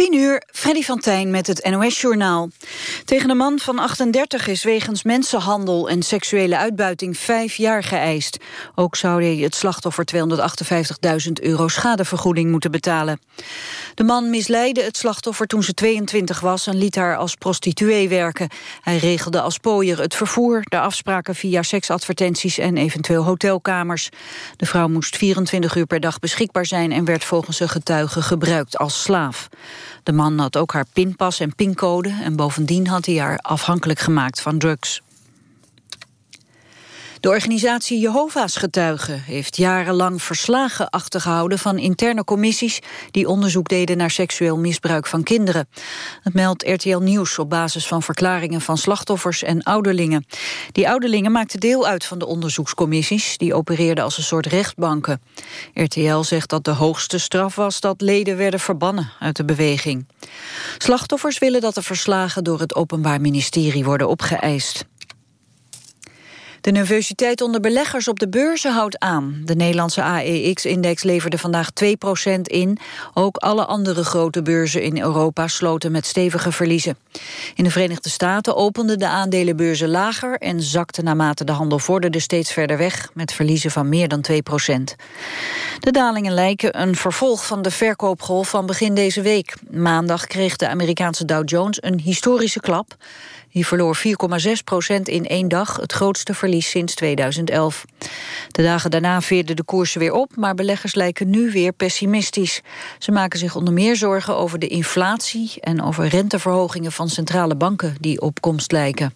10 uur, Freddy van Tijn met het NOS-journaal. Tegen een man van 38 is wegens mensenhandel en seksuele uitbuiting vijf jaar geëist. Ook zou hij het slachtoffer 258.000 euro schadevergoeding moeten betalen. De man misleidde het slachtoffer toen ze 22 was en liet haar als prostituee werken. Hij regelde als pooier het vervoer, de afspraken via seksadvertenties en eventueel hotelkamers. De vrouw moest 24 uur per dag beschikbaar zijn en werd volgens een getuige gebruikt als slaaf. De man had ook haar pinpas en pincode en bovendien had hij haar afhankelijk gemaakt van drugs. De organisatie Jehovah's Getuigen heeft jarenlang verslagen achtergehouden van interne commissies die onderzoek deden naar seksueel misbruik van kinderen. Het meldt RTL Nieuws op basis van verklaringen van slachtoffers en ouderlingen. Die ouderlingen maakten deel uit van de onderzoekscommissies, die opereerden als een soort rechtbanken. RTL zegt dat de hoogste straf was dat leden werden verbannen uit de beweging. Slachtoffers willen dat de verslagen door het Openbaar Ministerie worden opgeëist. De nervositeit onder beleggers op de beurzen houdt aan. De Nederlandse AEX-index leverde vandaag 2% in. Ook alle andere grote beurzen in Europa sloten met stevige verliezen. In de Verenigde Staten openden de aandelenbeurzen lager... en zakten naarmate de handel vorderde steeds verder weg... met verliezen van meer dan 2% De dalingen lijken een vervolg van de verkoopgolf van begin deze week. Maandag kreeg de Amerikaanse Dow Jones een historische klap... Die verloor 4,6 procent in één dag, het grootste verlies sinds 2011. De dagen daarna veerden de koersen weer op, maar beleggers lijken nu weer pessimistisch. Ze maken zich onder meer zorgen over de inflatie en over renteverhogingen van centrale banken die op komst lijken.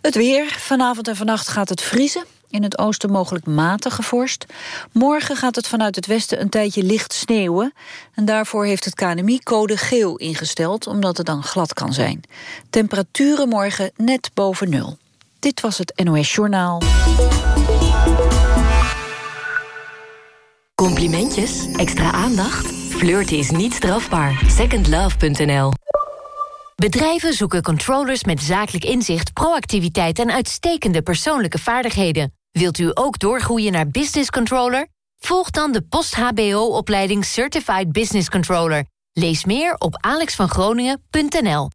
Het weer. Vanavond en vannacht gaat het vriezen. In het oosten mogelijk matige vorst. Morgen gaat het vanuit het westen een tijdje licht sneeuwen. En daarvoor heeft het KNMI code geel ingesteld... omdat het dan glad kan zijn. Temperaturen morgen net boven nul. Dit was het NOS Journaal. Complimentjes? Extra aandacht? Flirten is niet strafbaar. Secondlove.nl Bedrijven zoeken controllers met zakelijk inzicht, proactiviteit en uitstekende persoonlijke vaardigheden. Wilt u ook doorgroeien naar business controller? Volg dan de post-HBO-opleiding Certified Business Controller. Lees meer op alexvangroningen.nl.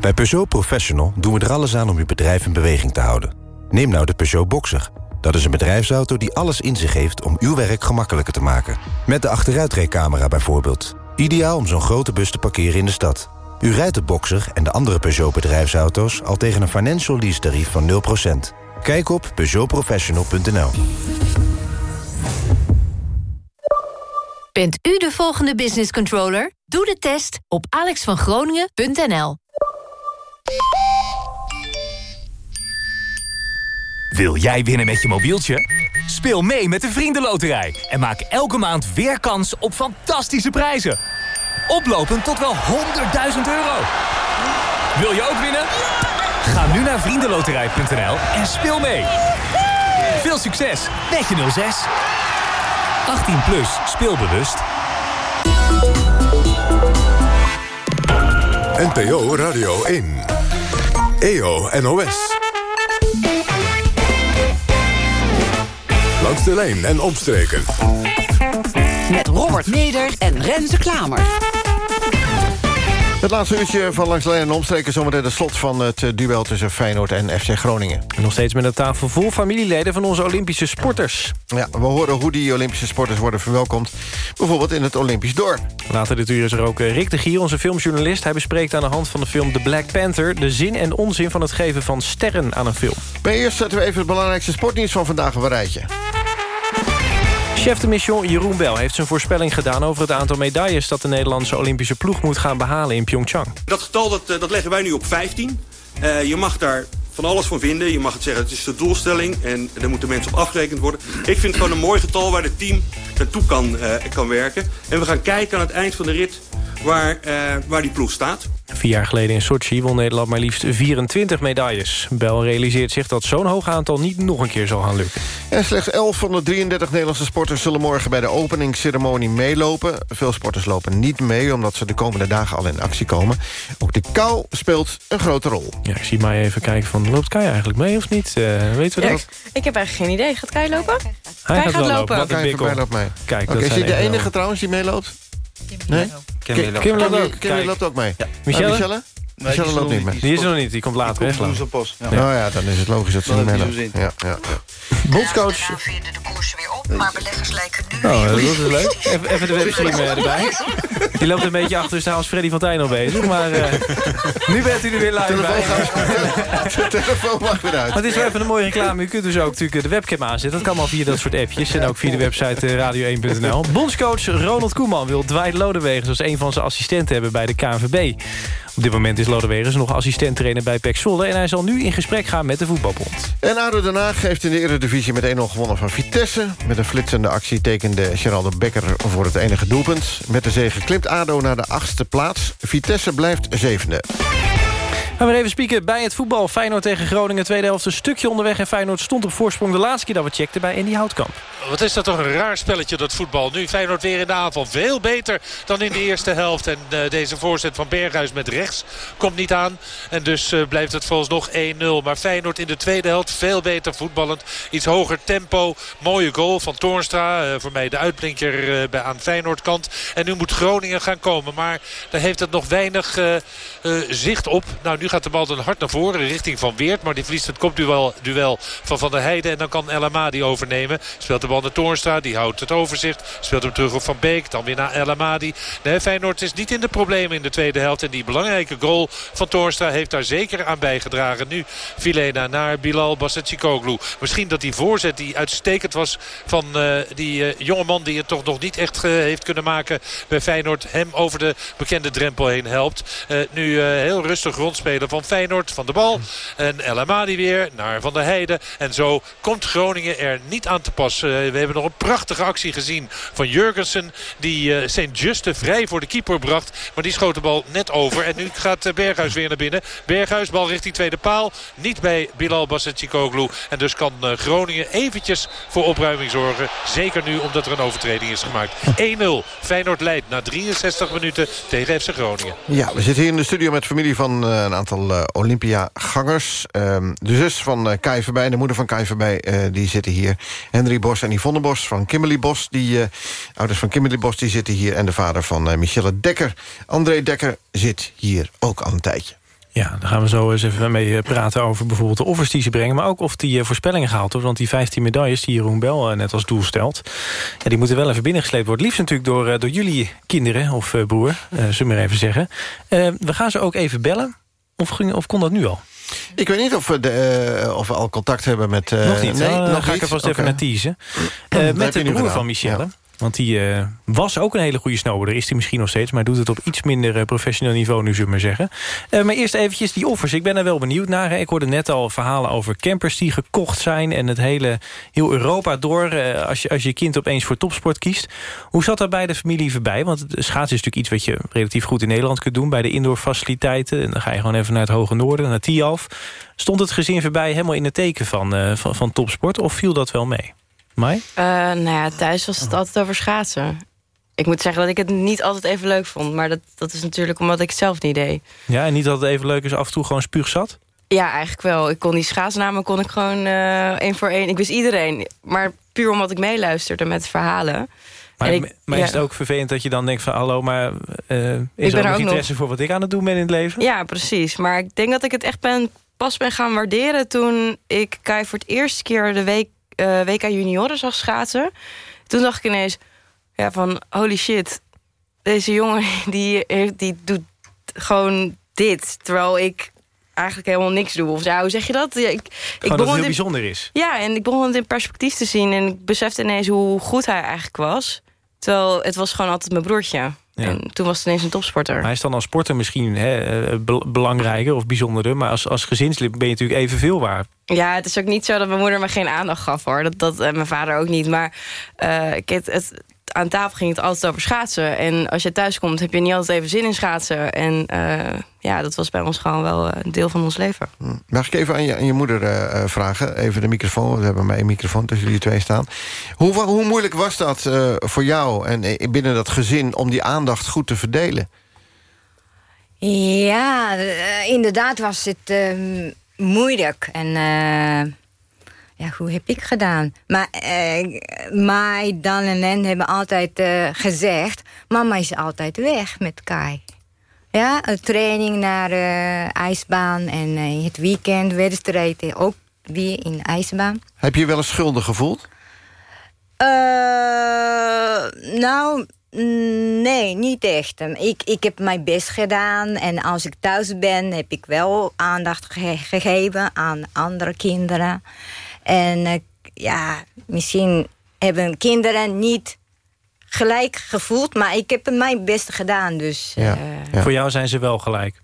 Bij Peugeot Professional doen we er alles aan om uw bedrijf in beweging te houden. Neem nou de Peugeot Boxer. Dat is een bedrijfsauto die alles in zich heeft om uw werk gemakkelijker te maken. Met de achteruitrijcamera bijvoorbeeld. Ideaal om zo'n grote bus te parkeren in de stad. U rijdt de Boxer en de andere Peugeot bedrijfsauto's... al tegen een financial lease tarief van 0%. Kijk op peugeotprofessional.nl. Bent u de volgende business controller? Doe de test op alexvangroningen.nl. Wil jij winnen met je mobieltje? Speel mee met de Vriendenloterij en maak elke maand weer kans op fantastische prijzen. Oplopend tot wel 100.000 euro. Wil je ook winnen? Ga nu naar vriendenloterij.nl en speel mee. Veel succes met je 06. 18 plus, speelbewust. NPO Radio 1. EO NOS. Langs de lijn en omstreken. Met Robert Meder en Renze Klamer. Het laatste uurtje van Langs de Lijn en Omstreken... zometeen de slot van het eh, duel tussen Feyenoord en FC Groningen. En nog steeds met een tafel vol familieleden van onze Olympische sporters. Ja, we horen hoe die Olympische sporters worden verwelkomd. Bijvoorbeeld in het Olympisch dorp. Later dit uur is er ook eh, Rick de Gier, onze filmjournalist. Hij bespreekt aan de hand van de film The Black Panther... de zin en onzin van het geven van sterren aan een film. Maar eerst zetten we even het belangrijkste sportnieuws van vandaag op een rijtje. Chef de mission Jeroen Bel heeft zijn voorspelling gedaan... over het aantal medailles dat de Nederlandse Olympische ploeg moet gaan behalen in Pyeongchang. Dat getal dat, eh, dat leggen wij nu op 15. Uh, je mag daar van alles van vinden. Je mag het zeggen, het is de doelstelling en daar moeten mensen op afgerekend worden. Ik vind het gewoon een mooi getal waar het team naartoe kan, uh, kan werken. En we gaan kijken aan het eind van de rit waar, waar die ploeg staat. Vier jaar geleden in Sochi won Nederland maar liefst 24 medailles. Bel realiseert zich dat zo'n hoog aantal niet nog een keer zal gaan lukken. En slechts 11 van de 33 Nederlandse sporters... zullen morgen bij de openingsceremonie meelopen. Veel sporters lopen niet mee... omdat ze de komende dagen al in actie komen. Ook de kou speelt een grote rol. Ja, ik zie mij even kijken van, loopt Kai eigenlijk mee of niet? Uh, weten we Ja, dat? ik, ik heb eigenlijk geen idee. Gaat Kai lopen? Hij gaat wel lopen. Wat een Kijk, bikkel. voorbij loopt mee. Kijk, Oké, dat is hij de enige trouwens die meeloopt? Nee? Kim, ook, Kim loopt ook mee. Michelle? Oh, Michelle? Michelle loopt niet mee. Die is er nog niet, die komt later weg. geloof ik. Oh ja, dan is het logisch dat ze niet meeloopt. Ja, ja, ja. Bondscoach. vinden de koersen weer op, maar beleggers lijken nu Oh, dat is leuk. Even, even de webstream eh, erbij. Die loopt een beetje achter, dus daar was Freddy van Tijn al bezig. Maar eh, nu bent u er weer live bij. De telefoon mag weer uit. Maar het is wel even een mooie reclame. U kunt dus ook natuurlijk de webcam aanzetten. Dat kan maar via dat soort appjes. En ook via de website eh, radio1.nl. Bondscoach Ronald Koeman wil Dwight Lodewegers als een van zijn assistenten hebben bij de KNVB. Op dit moment is Lodewegers nog assistent-trainer bij PEC Zwolle. En hij zal nu in gesprek gaan met de voetbalbond. En ADO Den Haag heeft in de Eredivisie met 1-0 gewonnen van Vitesse. Met een flitsende actie tekende Geraldo Becker voor het enige doelpunt. Met de zege klimt ADO naar de achtste plaats. Vitesse blijft zevende. Gaan we even spieken bij het voetbal. Feyenoord tegen Groningen. Tweede helft een stukje onderweg. En Feyenoord stond op voorsprong de laatste keer dat we checkten bij Andy Houtkamp. Wat is dat toch een raar spelletje dat voetbal. Nu Feyenoord weer in de aanval. Veel beter dan in de eerste helft. En eh, deze voorzet van Berghuis met rechts komt niet aan. En dus eh, blijft het volgens nog 1-0. Maar Feyenoord in de tweede helft veel beter voetballend. Iets hoger tempo. Mooie goal van Toornstra. Eh, voor mij de uitblinker bij aan Feyenoord kant. En nu moet Groningen gaan komen. Maar daar heeft het nog weinig zicht op. Nou nu gaat de bal dan hard naar voren richting Van Weert. Maar die verliest het kopduel duel van Van der Heijden. En dan kan El Amadi overnemen. Speelt de bal naar Toornstra. Die houdt het overzicht. Speelt hem terug op Van Beek. Dan weer naar El Amadi. Nee, Feyenoord is niet in de problemen in de tweede helft. En die belangrijke goal van Toornstra heeft daar zeker aan bijgedragen. Nu Vilena naar Bilal Bassetsikoglu. Misschien dat die voorzet die uitstekend was van eh, die eh, jongeman die het toch nog niet echt eh, heeft kunnen maken bij Feyenoord. Hem over de bekende drempel heen helpt. Nu heel rustig rondspelen van Feyenoord van de bal. En El Amadi weer naar Van der Heijden. En zo komt Groningen er niet aan te pas. Eh, we hebben nog een prachtige actie gezien van Jurgensen. Die eh St. Juste vrij voor de keeper bracht. Maar die schoot de bal net over. En nu gaat eh, Berghuis weer naar binnen. Berghuis bal richting tweede paal. Niet bij Bilal Bassetsikoglu. En dus kan Groningen eventjes voor opruiming zorgen. Zeker nu omdat er een overtreding is gemaakt. 1-0. Feyenoord leidt na 63 minuten tegen FC Groningen. Ja, we zitten hier in de studio met familie van een aantal eh, Olympia-gangers. Ehm, de zus van eh Kai Verbij de moeder van Kai Verbij, eh, die zitten hier. Henry Bos en Yvonne Bos van Kimberly Bos. Die, ouders van Kimberly Bos die zitten hier. En de vader van Michelle Dekker. André Dekker zit hier ook al een tijdje. Ja, daar gaan we zo eens even mee praten over bijvoorbeeld de offers die ze brengen... maar ook of die voorspellingen gehaald worden. Want die 15 medailles die Jeroen Bel net als doel stelt... Ja, die moeten wel even binnengesleept worden. Liefst natuurlijk door, door jullie kinderen of broer, eh zullen we maar even zeggen. We gaan ze ook even bellen. Of, ging, of kon dat nu al? Ik weet niet of we, de, eh, of we al contact hebben met... eh, nog niet. Nee, Nou, dan nog ga ik er vast even naar teasen. Met de broer van Michelle. Ja. Want die eh, was ook een hele goede snowboarder. Is die misschien nog steeds, maar doet het op iets minder eh, professioneel niveau nu, zullen we maar zeggen. Eh, maar eerst eventjes die offers. Ik ben er wel benieuwd naar. hè. Ik hoorde net al verhalen over campers die gekocht zijn... en het hele, heel Europa door als, je, als je kind opeens voor topsport kiest. Hoe zat dat bij de familie voorbij? Want schaatsen is natuurlijk iets wat je relatief goed in Nederland kunt doen... bij de indoorfaciliteiten. En dan ga je gewoon even naar het Hoge Noorden, naar Tialf. Stond het gezin voorbij helemaal in het teken van, van, van topsport? Of viel dat wel mee? Mai? Eh, nou ja, thuis was het altijd over schaatsen. Ik moet zeggen dat ik het niet altijd even leuk vond. Maar dat, dat is natuurlijk omdat ik het zelf niet deed. Ja, en niet het even leuk is af en toe gewoon spuugzat? Ja, eigenlijk wel. Ik kon die schaatsnamen kon ik gewoon eh, één voor één. Ik wist iedereen. Maar puur omdat ik meeluisterde met verhalen. Maar, ik- is het ook vervelend dat je dan denkt van... hallo, maar eh, is er er ook nog ook interesse nog. voor wat ik aan het doen ben in het leven? Ja, precies. Maar ik denk dat ik het echt ben, pas ben gaan waarderen... toen ik Kai voor het eerste keer de week, eh, WK Junioren zag schaatsen. Toen dacht ik ineens ja, van holy shit... deze jongen die, die doet gewoon dit. Terwijl ik eigenlijk helemaal niks doe. Of ja, hoe zeg je dat? Ja, ik, ik Gewoon dat het heel in- bijzonder is. Ja, en ik begon het in perspectief te zien. En ik besefte ineens hoe goed hij eigenlijk was. Terwijl het was gewoon altijd mijn broertje. En toen was het ineens een topsporter. Maar hij is dan als sporter misschien hè, eh, be- belangrijker of bijzonderder... maar als, als gezinslid ben je natuurlijk evenveel waard. Ja, het is ook niet zo dat mijn moeder me geen aandacht gaf hoor. Dat, dat en mijn vader ook niet. Maar eh, ik, het, het, aan tafel ging het altijd over schaatsen. En als je thuis komt, heb je niet altijd even zin in schaatsen. En eh, ja, dat was bij ons gewoon wel een deel van ons leven. Hm. Mag ik even aan je, aan je moeder uh, vragen? Even de microfoon, we hebben mij een microfoon tussen jullie twee staan. Hoe, hoe moeilijk was dat uh, voor jou en binnen dat gezin... om die aandacht goed te verdelen? Ja, inderdaad was het uh, moeilijk. En ja, hoe heb ik gedaan? Maar uh, mij, Dan en Len hebben altijd uh, gezegd... mama is altijd weg met Kai. Ja, een training naar uh, ijsbaan en het weekend wedstrijden ook weer in de ijsbaan. Heb je wel eens schuldig gevoeld? nou, nee, niet echt. Ik, ik heb mijn best gedaan en als ik thuis ben... heb ik wel aandacht ge gegeven aan andere kinderen... En uh, ja, misschien hebben kinderen niet gelijk gevoeld... maar ik heb mijn best gedaan, dus... Ja. Uh, ja. Voor jou zijn ze wel gelijk?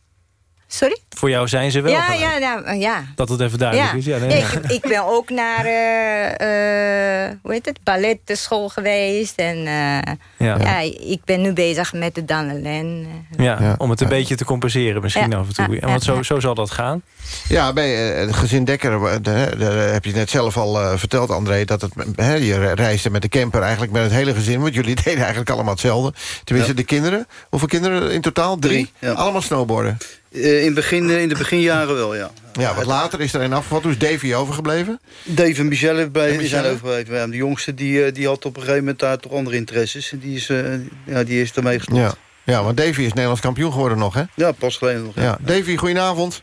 Sorry? Voor jou zijn ze wel ja, gelijk. Ja, ja, ja. Dat het even duidelijk ja. is. Ja, nee, nee. Ik, ik, ben ook naar uh, hoe heet het, balletschool geweest. En ja. ja. ik ben nu bezig met de Dannelen. Ja, ja, om het een beetje te compenseren misschien af en toe. Want zo, zo zal dat gaan. Ja, bij het gezin Dekker, daar heb je net zelf al uh, verteld, André... dat het, he, je reisde met de camper eigenlijk met het hele gezin... want jullie deden eigenlijk allemaal hetzelfde. Tenminste, de kinderen. Hoeveel kinderen in totaal? Drie? Drie allemaal snowboarden? Uh, in, begin, in de beginjaren wel, ja. Ja, wat later is er een afgevat. Hoe is Davy overgebleven? Dave en Michelle bij, en zijn overgebleven. Ja, de jongste die, die had op een gegeven moment daar toch andere interesses. En die is, uh, ja, die is ermee gestopt. Ja. ja, want Davy is Nederlands kampioen geworden nog, hè? Ja, pas geleden nog. Ja. ja. Davy, goedenavond.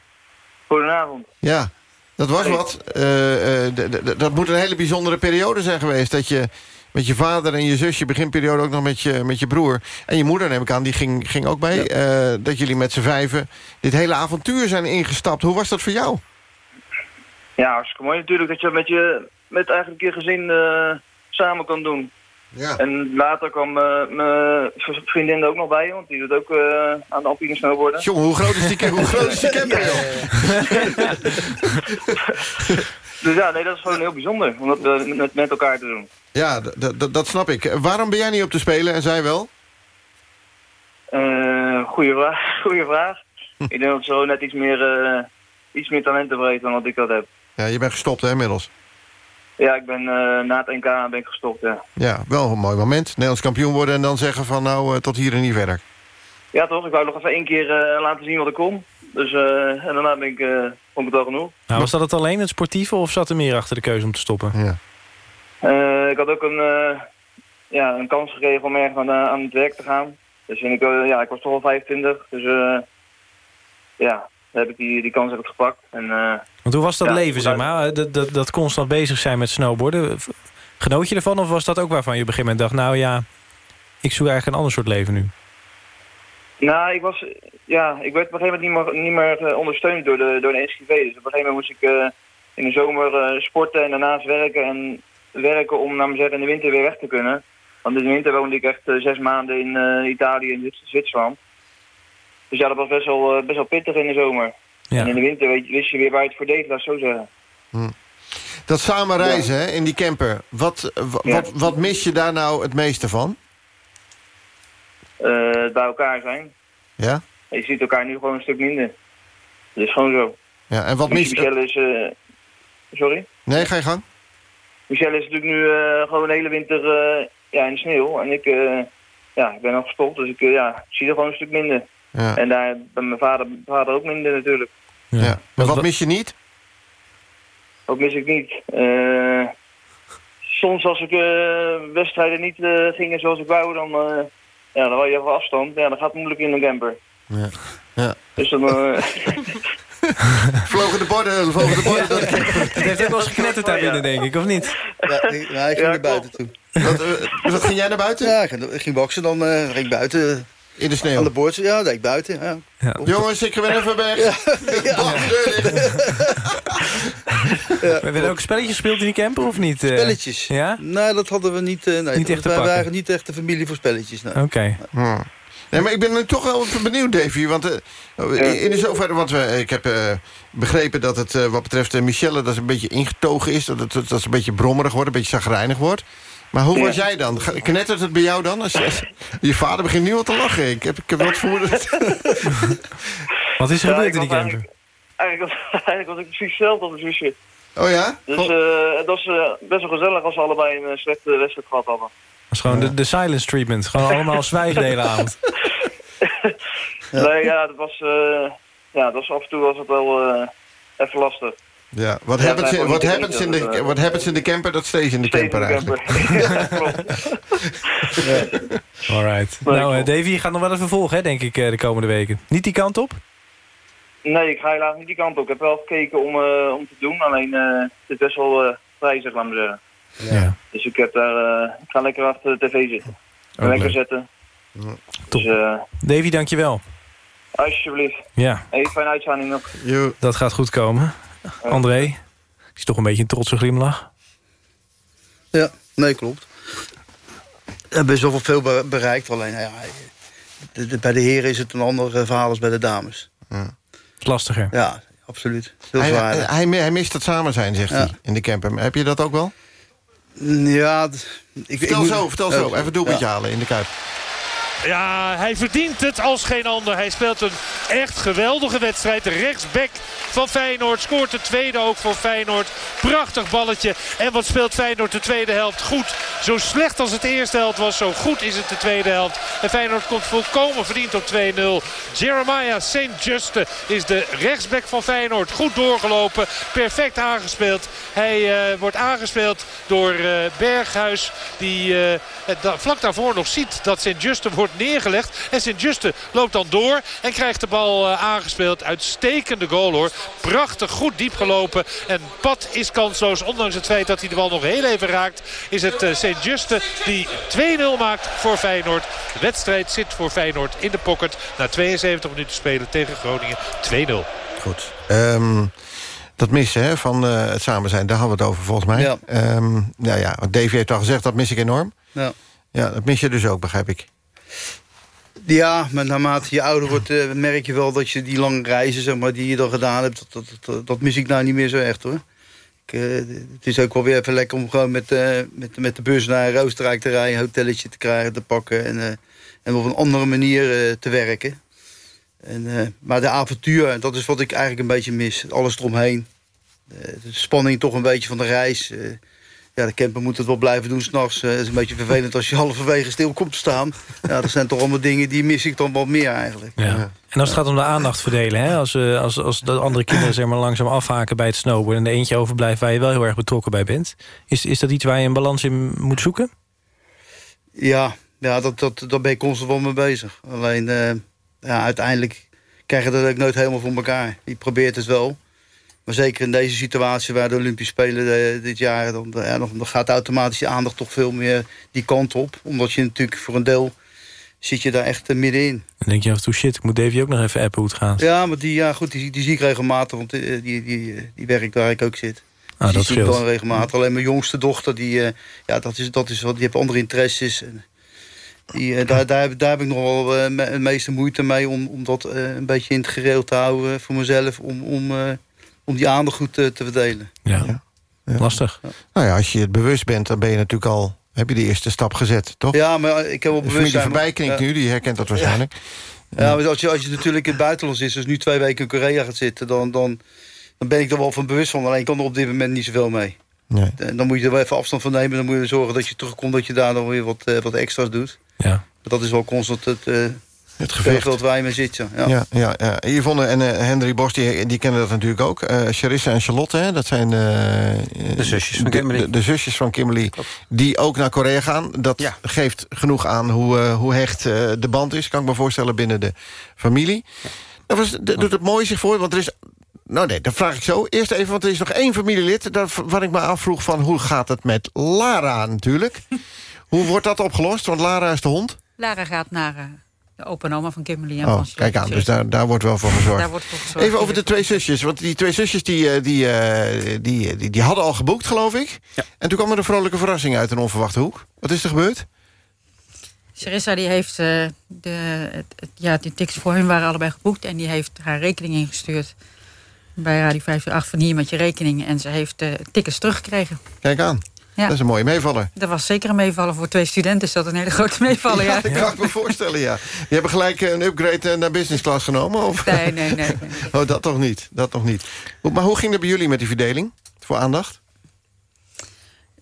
Goedenavond. Ja, dat was hey. wat. Uh, dat moet een hele bijzondere periode zijn geweest. Dat je met je vader en je zusje, beginperiode ook nog met je, met je broer. En je moeder, neem ik aan, die ging, ging ook mee. Ja. Uh, dat jullie met z'n vijven dit hele avontuur zijn ingestapt. Hoe was dat voor jou? Ja, hartstikke mooi natuurlijk. Dat je met, je, met eigenlijk je gezin uh, samen kan doen. Ja. En later kwam uh, mijn vriendin er ook nog bij, want die doet ook uh, aan de alpine snowboarden. Jongen, hoe groot is die, hoe groot is die camper, Dus ja, nee, dat is gewoon heel bijzonder, om dat met, met elkaar te doen. Ja, dat snap ik. Waarom ben jij niet op te spelen en zij wel? Uh, goeie vraag. Goeie vraag. ik denk dat zo net iets meer, uh, iets meer talent heeft dan wat ik dat heb. Ja, je bent gestopt hè, inmiddels? Ja, ik ben uh, na het NK ben ik gestopt, ja. Ja, wel een mooi moment. Nederlands kampioen worden en dan zeggen van nou, tot hier en niet verder. Ja, toch. Ik wou nog even één keer laten zien wat ik kon. Dus, en daarna ben ik, vond ik het wel genoeg. Nou, was dat het alleen, het sportieve, of zat er meer achter de keuze om te stoppen? Ja. Uh, ik had ook een, uh, ja, een kans gekregen om ergens aan, aan het werk te gaan. Dus ik, ja, ik was toch al 25. Dus ja, heb ik die, die kans heb ik gepakt. En, Want hoe was dat ja, leven, zeg maar? Dat, dat, dat constant bezig zijn met snowboarden. Genoot je ervan of was dat ook waarvan je op een gegeven moment dacht... nou ja, ik zoek eigenlijk een ander soort leven nu? Nou, ik was... Ja, ik werd op een gegeven moment niet meer, niet meer ondersteund door de, door de NSGV. Dus op een gegeven moment moest ik in de zomer sporten en daarnaast werken... En, werken om naar in de winter weer weg te kunnen. Want in de winter woonde ik echt uh, zes maanden in uh, Italië en Zwitserland. Dus ja, dat was best wel, uh, best wel pittig in de zomer. Ja. En in de winter weet, wist je weer waar je het voor deed, laat ik zo zeggen. Hm. Dat samen reizen ja. hè, in die camper, wat, ja. wat, wat mis je daar nou het meeste van? bij elkaar zijn. Ja? Je ziet elkaar nu gewoon een stuk minder. Dat is gewoon zo. Ja, en wat mis je? is... sorry? Nee, ga je gang. Michelle is natuurlijk nu uh, gewoon de hele winter uh, ja, in de sneeuw. En ik, uh, ja, ik ben al gestopt, dus ik, ja, ik zie er gewoon een stuk minder. Ja. En daar bij mijn vader, vader ook minder natuurlijk. Ja. ja. Maar wat mis je niet? Wat mis ik niet? soms als ik wedstrijden niet gingen zoals ik wou, dan, ja, dan had je even afstand. Ja, dan gaat het moeilijk in een camper. Ja. ja. Dus dan... vlogen de borden, vlogen de borden. Het heeft ook wel eens geknetterd daar binnen, denk ik, of niet? Ja, ik, nou, ik ging ja, naar buiten toe. Wat, uh, wat ging jij naar buiten? Ja, ik ging, ik ging boksen, dan uh, ging ik buiten. In de sneeuw? Aan de boord, ja, deed ik buiten. Ja. Ja. Jongens, ik ben even weg. Ja. Ja. ja. We hebben ook spelletjes gespeeld in die camper, of niet? Spelletjes? Ja? Nee, dat hadden we niet. Nee, niet echt te wij pakken. waren niet echt de familie voor spelletjes. Nee. Oké. Okay. Nee, maar ik ben nu toch wel benieuwd, Davy. Want uh, in zoverre, want we, ik heb uh, begrepen dat het uh, wat betreft Michelle... dat het een beetje ingetogen is, dat het, dat het een beetje brommerig wordt, een beetje zagrijnig wordt. Maar hoe Ja. was jij dan? Knettert het bij jou dan? Als je, als- je vader begint nu al te lachen. Ik heb, ik heb wat voor... Wat is er Ja, gebeurd in die camper? Eigenlijk was, eigenlijk was ik precies hetzelfde als mijn zusje. Oh ja? Dus eh, het was eh, best wel gezellig als we allebei een eh, slechte wedstrijd gehad hadden. Dat is gewoon de, de silence treatment. Gewoon allemaal zwijgen de hele avond. Nee, ja, dat was, eh, ja, dat was af en toe was het wel eh, even lastig. Ja, wat Ja, happens, wij in, gewoon wat, happens in de, wat happens in de camper, dat steeds in de camper in de eigenlijk. Alright. nou, eh, Davy, je gaat nog wel even volgen, hè, denk ik, eh, de komende weken. Niet die kant op? Nee, ik ga helaas niet die kant op. Ik heb wel gekeken om, eh, om te doen, alleen eh, het is best wel eh prijzig, laat maar zeggen. Ja. Dus ik, heb daar, eh, ik ga lekker achter de tv zitten. Lekker leuk. zetten. Dus eh, Davy, dankjewel. alsjeblieft. Ja. Hey, fijne uitzending nog. Dat gaat goed komen. André, ik zie toch een beetje een trotse glimlach. Ja, nee, klopt. We hebben zoveel veel be- bereikt. Alleen, nou ja, de- de- bij de heren is het een ander eh, verhaal als bij de dames. is lastiger. Ja, absoluut. Veel Hij, hij, hij mist het samen zijn, zegt Ja. hij, in de camper. Heb je dat ook wel? Ja, ik, Vertel ik moet- zo, vertel zo. Ja. Even doelpuntje Ja. halen in de Kuip. Ja, hij verdient het als geen ander. Hij speelt een echt geweldige wedstrijd. De rechtsback van Feyenoord scoort de tweede ook voor Feyenoord. Prachtig balletje. En wat speelt Feyenoord de tweede helft goed. Zo slecht als het eerste helft was, zo goed is het de tweede helft. En Feyenoord komt volkomen verdiend op 2-0. Jeremiah St. Juste is de rechtsback van Feyenoord. Goed doorgelopen, perfect aangespeeld. Hij eh, wordt aangespeeld door eh, Berghuis. Die eh, vlak daarvoor nog ziet dat St. Juste wordt neergelegd. En St. Juste loopt dan door en krijgt de bal eh, aangespeeld. Uitstekende goal hoor. Prachtig, goed diep gelopen. En Pat is kansloos. Ondanks het feit dat hij de bal nog heel even raakt. Is het eh, St. Juste die 2-0 maakt voor Feyenoord. De wedstrijd zit voor Feyenoord in de pocket. Na 72 minuten spelen tegen Groningen 2-0. Goed. Ehm, dat missen hè, van eh, het samen zijn, daar hadden we het over volgens mij. Ja. Ehm, nou ja, Davy heeft al gezegd, dat mis ik enorm. Ja. Ja, dat mis je dus ook, begrijp ik. Ja, maar naarmate je ouder wordt, eh, merk je wel dat je die lange reizen zeg maar, die je dan gedaan hebt, dat, dat, dat, mis ik nou niet meer zo echt hoor. Ik, eh, het is ook wel weer even lekker om gewoon met, eh, met, met de bus naar Oostenrijk te rijden, een hotelletje te krijgen, te pakken en, en op een andere manier te werken. En, maar de avontuur, dat is wat ik eigenlijk een beetje mis. Alles eromheen. De spanning toch een beetje van de reis. Ja, de camper moet het wel blijven doen s'nachts. Het is een beetje vervelend als je halverwege stil komt te staan. Ja, dat zijn toch allemaal dingen die mis ik dan wat meer eigenlijk. Ja. En als het gaat om de aandacht verdelen, hè? Als, eh, als, als de andere kinderen zeg maar, langzaam afhaken bij het snowboarden... en er eentje overblijft waar je wel heel erg betrokken bij bent... is, is dat iets waar je een balans in moet zoeken? Ja, ja dat, dat, daar ben ik constant wel mee bezig. Alleen, eh, ja, uiteindelijk krijg je dat ook nooit helemaal voor elkaar. Je probeert het wel. Maar zeker in deze situatie waar de Olympische Spelen eh, dit jaar... Dan, ja, dan, dan gaat automatisch de aandacht toch veel meer die kant op. Omdat je natuurlijk voor een deel zit je daar echt eh, middenin. Dan denk je af en toe, shit, ik moet Davy ook nog even appen hoe het gaat. Ja, maar die, ja, goed, die, die zie ik regelmatig, want eh, die, die, eh, die werkt waar ik ook zit. Ah, Dus dat die zie ik wel regelmatig. Alleen mijn jongste dochter, die, eh, ja, dat is, dat is wat, die heeft andere interesses. En die, eh, daar, daar, heb, daar heb ik nog wel eh, me- het meeste moeite mee om, om dat eh, een beetje in het gereel te houden voor mezelf. Om, om, eh, om die aandacht goed eh, te verdelen. Ja. Lastig. Nou ja, als je het bewust bent, dan ben je natuurlijk al... heb je de eerste stap gezet, toch? Ja, maar ik heb wel De familie bewustzijn... voorbij knikt Ja. nu, die herkent dat waarschijnlijk. Ja, maar als je, als je natuurlijk in het buitenland zit, dus nu twee weken in Korea gaat zitten, dan, dan, dan ben ik er wel van bewust van. Alleen ik kan er op dit moment niet zoveel mee. Nee. En dan moet je er wel even afstand van nemen. Dan moet je zorgen dat je terugkomt, dat je daar dan weer wat, eh, wat extra's doet. Ja. Dat is wel constant het, eh Het gevecht. dat waar je mee zit. Ja. Ja. Ja, ja. Yvonne en eh, Henry Bos, die, die kennen dat natuurlijk ook. Eh Charissa en Charlotte, hè, dat zijn... eh, De zusjes van de- Kimberly. De, de zusjes van Kimberly, die ook naar Korea gaan. Dat geeft genoeg aan hoe, hoe hecht de band is. Kan ik me voorstellen binnen de familie. Dat was, dat doet het mooi zich voor, want er is... Nou nee, dat vraag ik zo. Eerst even, want er is nog één familielid... Daar, waar ik me afvroeg van hoe gaat het met Lara natuurlijk. hoe wordt dat opgelost? Want Lara is de hond. Lara gaat naar eh, de opa en oma van Kimberly. En Oh, van kijk aan, dus daar, daar wordt wel voor gezorgd. Daar wordt voor gezorgd. Even over de twee zusjes. Want die twee zusjes die, eh, die, eh, die, die, die hadden al geboekt, geloof ik. En toen kwam er een vrolijke verrassing uit een onverwachte hoek. Wat is er gebeurd? Charissa die heeft eh, de, het, het- ja, die tickets voor hun waren allebei geboekt. En die heeft haar rekening ingestuurd bij Radio 508 van hier met je rekening. En ze heeft eh tickets teruggekregen. Kijk aan. Ja. Dat is een mooie meevaller. Dat was zeker een meevaller voor twee studenten. Is dat een hele grote meevaller, ja. Ja, dat kan ik me voorstellen, ja. Je hebt gelijk een upgrade eh, naar business class genomen? Of? Nee, nee, nee. Oh, dat toch niet. Dat toch niet. Maar hoe ging het bij jullie met die verdeling? Voor aandacht?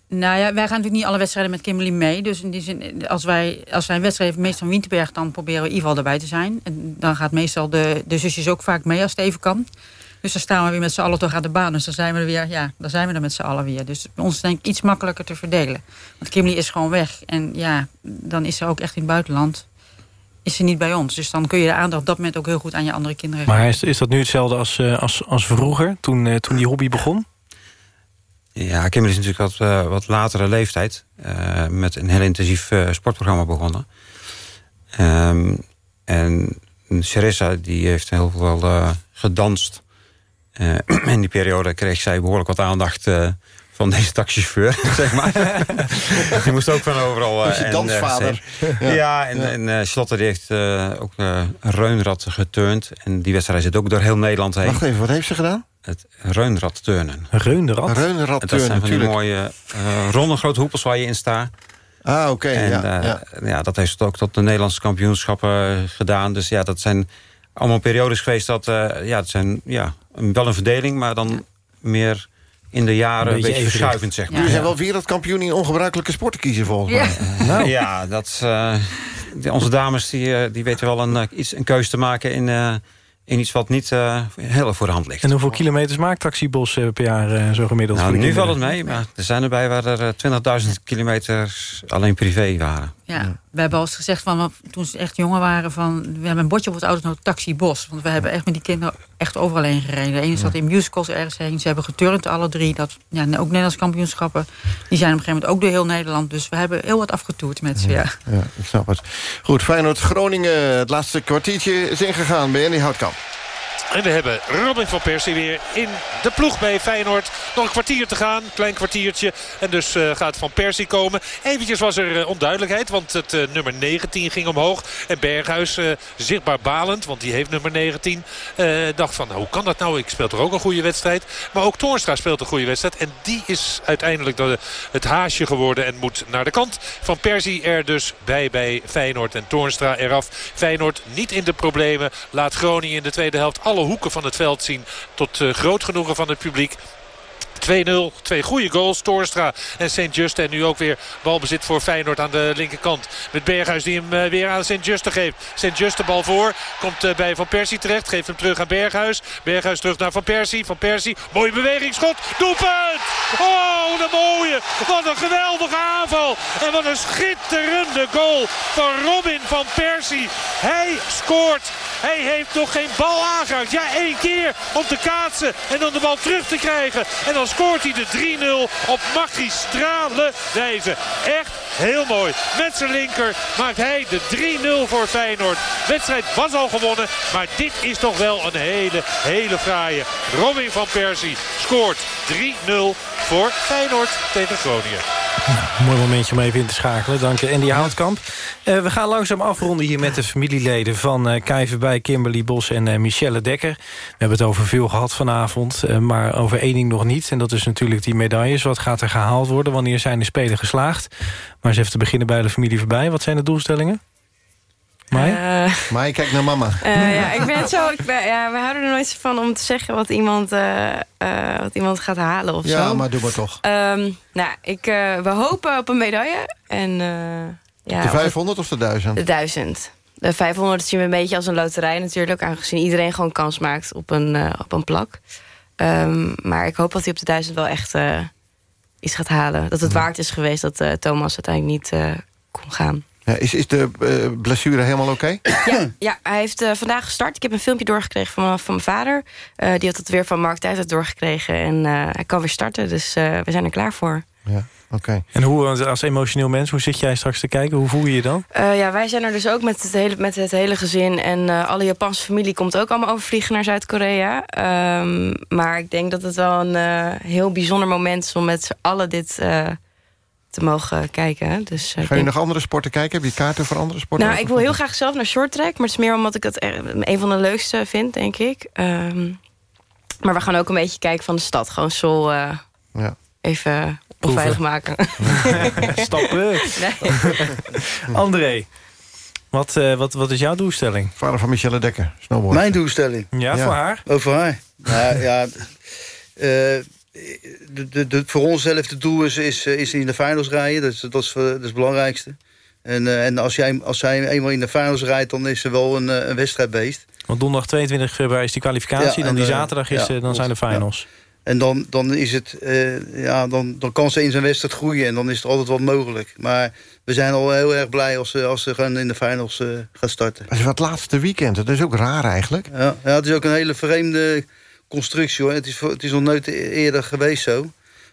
Nou ja, wij gaan natuurlijk niet alle wedstrijden met Kimberly mee. Dus in die zin, als wij, als wij een wedstrijd hebben, meestal in Winterberg... dan proberen we in ieder geval erbij te zijn. En dan gaat meestal de, de zusjes ook vaak mee als het even kan. Dus dan staan we weer met z'n allen toch aan de baan. Dus dan zijn we er weer, ja, dan zijn we er met z'n allen weer. Dus bij ons denk ik iets makkelijker te verdelen. Want Kimberly is gewoon weg. En ja, dan is ze ook echt in het buitenland. Is ze niet bij ons. Dus dan kun je de aandacht op dat moment ook heel goed aan je andere kinderen Maar is, is dat nu hetzelfde als, eh, als, als vroeger, toen, eh, toen die hobby begon? Ja, Kimberly is natuurlijk wat, eh, wat latere leeftijd. eh, met een heel intensief eh, sportprogramma begonnen. Ehm, en Charissa die heeft heel veel eh, gedanst. Eh, in die periode kreeg zij behoorlijk wat aandacht eh, van deze taxichauffeur, zeg maar. die moest ook van overal... eh, Was je en dansvader? Ja. Ja, en, Ja. en eh, Slotter die heeft eh, ook eh, reunrad geturnd. En die wedstrijd zit ook door heel Nederland heen. Wacht even, wat heeft ze gedaan? Het reunrad turnen. Reunrad? Reunrad En dat zijn van die natuurlijk. mooie eh, ronde grote hoepels waar je in staat. Ah, oké. en ja, eh, ja. ja, dat heeft het ook tot de Nederlandse kampioenschappen eh, gedaan. Dus ja, dat zijn allemaal periodes geweest dat... eh, ja, het zijn ja, wel een verdeling, maar dan meer in de jaren Een beetje verschuivend, zeg maar. Jullie zijn wel wereldkampioen in ongebruikelijke sporten kiezen, volgens mij. Nou. Ja, dat, eh, die- onze dames die, eh, die weten wel een, eh, iets, een keuze te maken in, eh, in iets wat niet eh, heel erg voor de hand ligt. En hoeveel kilometers maakt Taxibos eh, per jaar eh, zo gemiddeld? Nou, nu valt het mee, maar er zijn erbij waar er eh, 20.000 kilometer alleen privé waren. Ja, we hebben al eens gezegd van toen ze echt jonger waren van we hebben een bordje op het auto taxi bos, want we hebben echt met die kinderen echt overal heen gereden. De ene zat in musicals ergens heen, ze hebben geturnd alle drie. Dat ja, ook Nederlands kampioenschappen. Die zijn op een gegeven moment ook door heel Nederland, dus we hebben heel wat afgetoerd met ze. Ja. Ja, ik snap het. Goed, Feyenoord-Groningen. Het laatste kwartiertje is ingegaan bij Andy Houtkamp. En we hebben Robin van Persie weer in de ploeg bij Feyenoord. Nog een kwartier te gaan, klein kwartiertje. En dus eh, gaat Van Persie komen. Eventjes was er eh, onduidelijkheid, want het eh, nummer 19 ging omhoog. En Berghuis, zichtbaar balend, want die heeft nummer 19. eh, dacht van, hoe kan dat nou? Ik speel toch ook een goede wedstrijd. Maar ook Toornstra speelt een goede wedstrijd. En die is uiteindelijk de, het haasje geworden en moet naar de kant. Van Persie er dus bij bij Feyenoord en Toornstra eraf. Feyenoord niet in de problemen. Laat Groningen in de tweede helft alle hoeken van het veld zien. Tot eh, groot genoegen van het publiek. 2-0, twee goede goals. Toornstra en St. Just. En nu ook weer balbezit voor Feyenoord aan de linkerkant. Met Berghuis die hem eh, weer aan St. Just geeft. St. Just de bal voor. Komt eh, bij Van Persie terecht. Geeft hem terug aan Berghuis. Berghuis terug naar Van Persie. Van Persie. Mooie beweging. Schot. Doelpunt. Oh, een mooie. Wat een geweldige aanval. En wat een schitterende goal van Robin van Persie. Hij scoort. Hij heeft nog geen bal aangeraakt. Ja, één keer om te kaatsen en dan de bal terug te krijgen. En dan scoort hij de 3-0 op magistrale wijze. Echt heel mooi. Met zijn linker maakt hij de 3-0 voor Feyenoord. Wedstrijd was al gewonnen, maar dit is toch wel een hele, hele fraaie. Robin van Persie scoort 3-0 voor Feyenoord tegen Groningen. Mooi momentje om even in te schakelen. Dank je, Andy Houtkamp. Eh, we gaan langzaam afronden hier met de familieleden... van eh KVB, Kimberly Bos en eh, Michelle Dekker. We hebben het over veel gehad vanavond, maar over één ding nog niet. En dat is natuurlijk die medailles. Wat gaat er gehaald worden? Wanneer zijn de Spelen geslaagd? Maar eens even te beginnen bij de familie voorbij. Wat zijn de doelstellingen? Mai? Eh, Maar kijk naar mama. Eh, ja, ik ben zo. Ik ben, ja, we houden er nooit van om te zeggen wat iemand, eh, eh, wat iemand gaat halen of Ja, zo. maar doe maar toch. Ehm, nou, ik, eh, we hopen op een medaille. En, eh, ja, de of het- 500 of de 1000? De 1000. De 500 zien we een beetje als een loterij natuurlijk. Aangezien iedereen gewoon kans maakt op een, op een plak. Ehm, maar ik hoop dat hij op de 1000 wel echt eh, iets gaat halen. Dat het waard is geweest dat eh, Thomas uiteindelijk niet eh, kon gaan. Ja, is, is de eh, blessure helemaal oké? Ja, ja hij heeft eh, vandaag gestart. Ik heb een filmpje doorgekregen van, van mijn vader. Eh, die had het weer van Mark Thijs doorgekregen. En eh, hij kan weer starten, dus eh, we zijn er klaar voor. Ja, oké. En hoe, als emotioneel mens, hoe zit jij straks te kijken? Hoe voel je je dan? Eh, ja, wij zijn er dus ook met het hele, met het hele gezin. En eh, alle Japanse familie komt ook allemaal overvliegen naar Zuid-Korea. Ehm, maar ik denk dat het wel een eh, heel bijzonder moment is... om met z'n allen dit eh, te mogen kijken. Dus, eh, Ga je denk- nog andere sporten kijken? Heb je kaarten voor andere sporten? Nou, ik wil heel graag zelf naar short track. Maar het is meer omdat ik het eh, een van de leukste vind, denk ik. Ehm, maar we gaan ook een beetje kijken van de stad. Gewoon Seoul eh, Ja. even onveilig maken. Stappen. André, wat, eh, wat, wat is jouw doelstelling? Vader van Michelle Dekker, snowboard. Mijn doelstelling? Ja, voor haar? Oh, voor haar? Nou, ja, eh, de, de, de, voor onszelf het doel is, is, is in de finals rijden. Dat is, dat is, dat is het belangrijkste. En, uh, en als, jij, als zij eenmaal in de finals rijdt, dan is ze wel een, een wedstrijdbeest. Want donderdag 22 februari is die kwalificatie. Ja, dan die uh, zaterdag is, ja, dan zijn de finals. Ja. En dan, dan, is het, uh, ja, dan, dan kan ze in zijn wedstrijd groeien. En dan is er altijd wat mogelijk. Maar we zijn al heel erg blij als ze, als ze gaan in de finals uh, gaat starten. Het is wat laatste weekend. Dat is ook raar eigenlijk. Ja, ja, het is ook een hele vreemde constructie. Hoor. Het, is, het is nog nooit eerder geweest zo.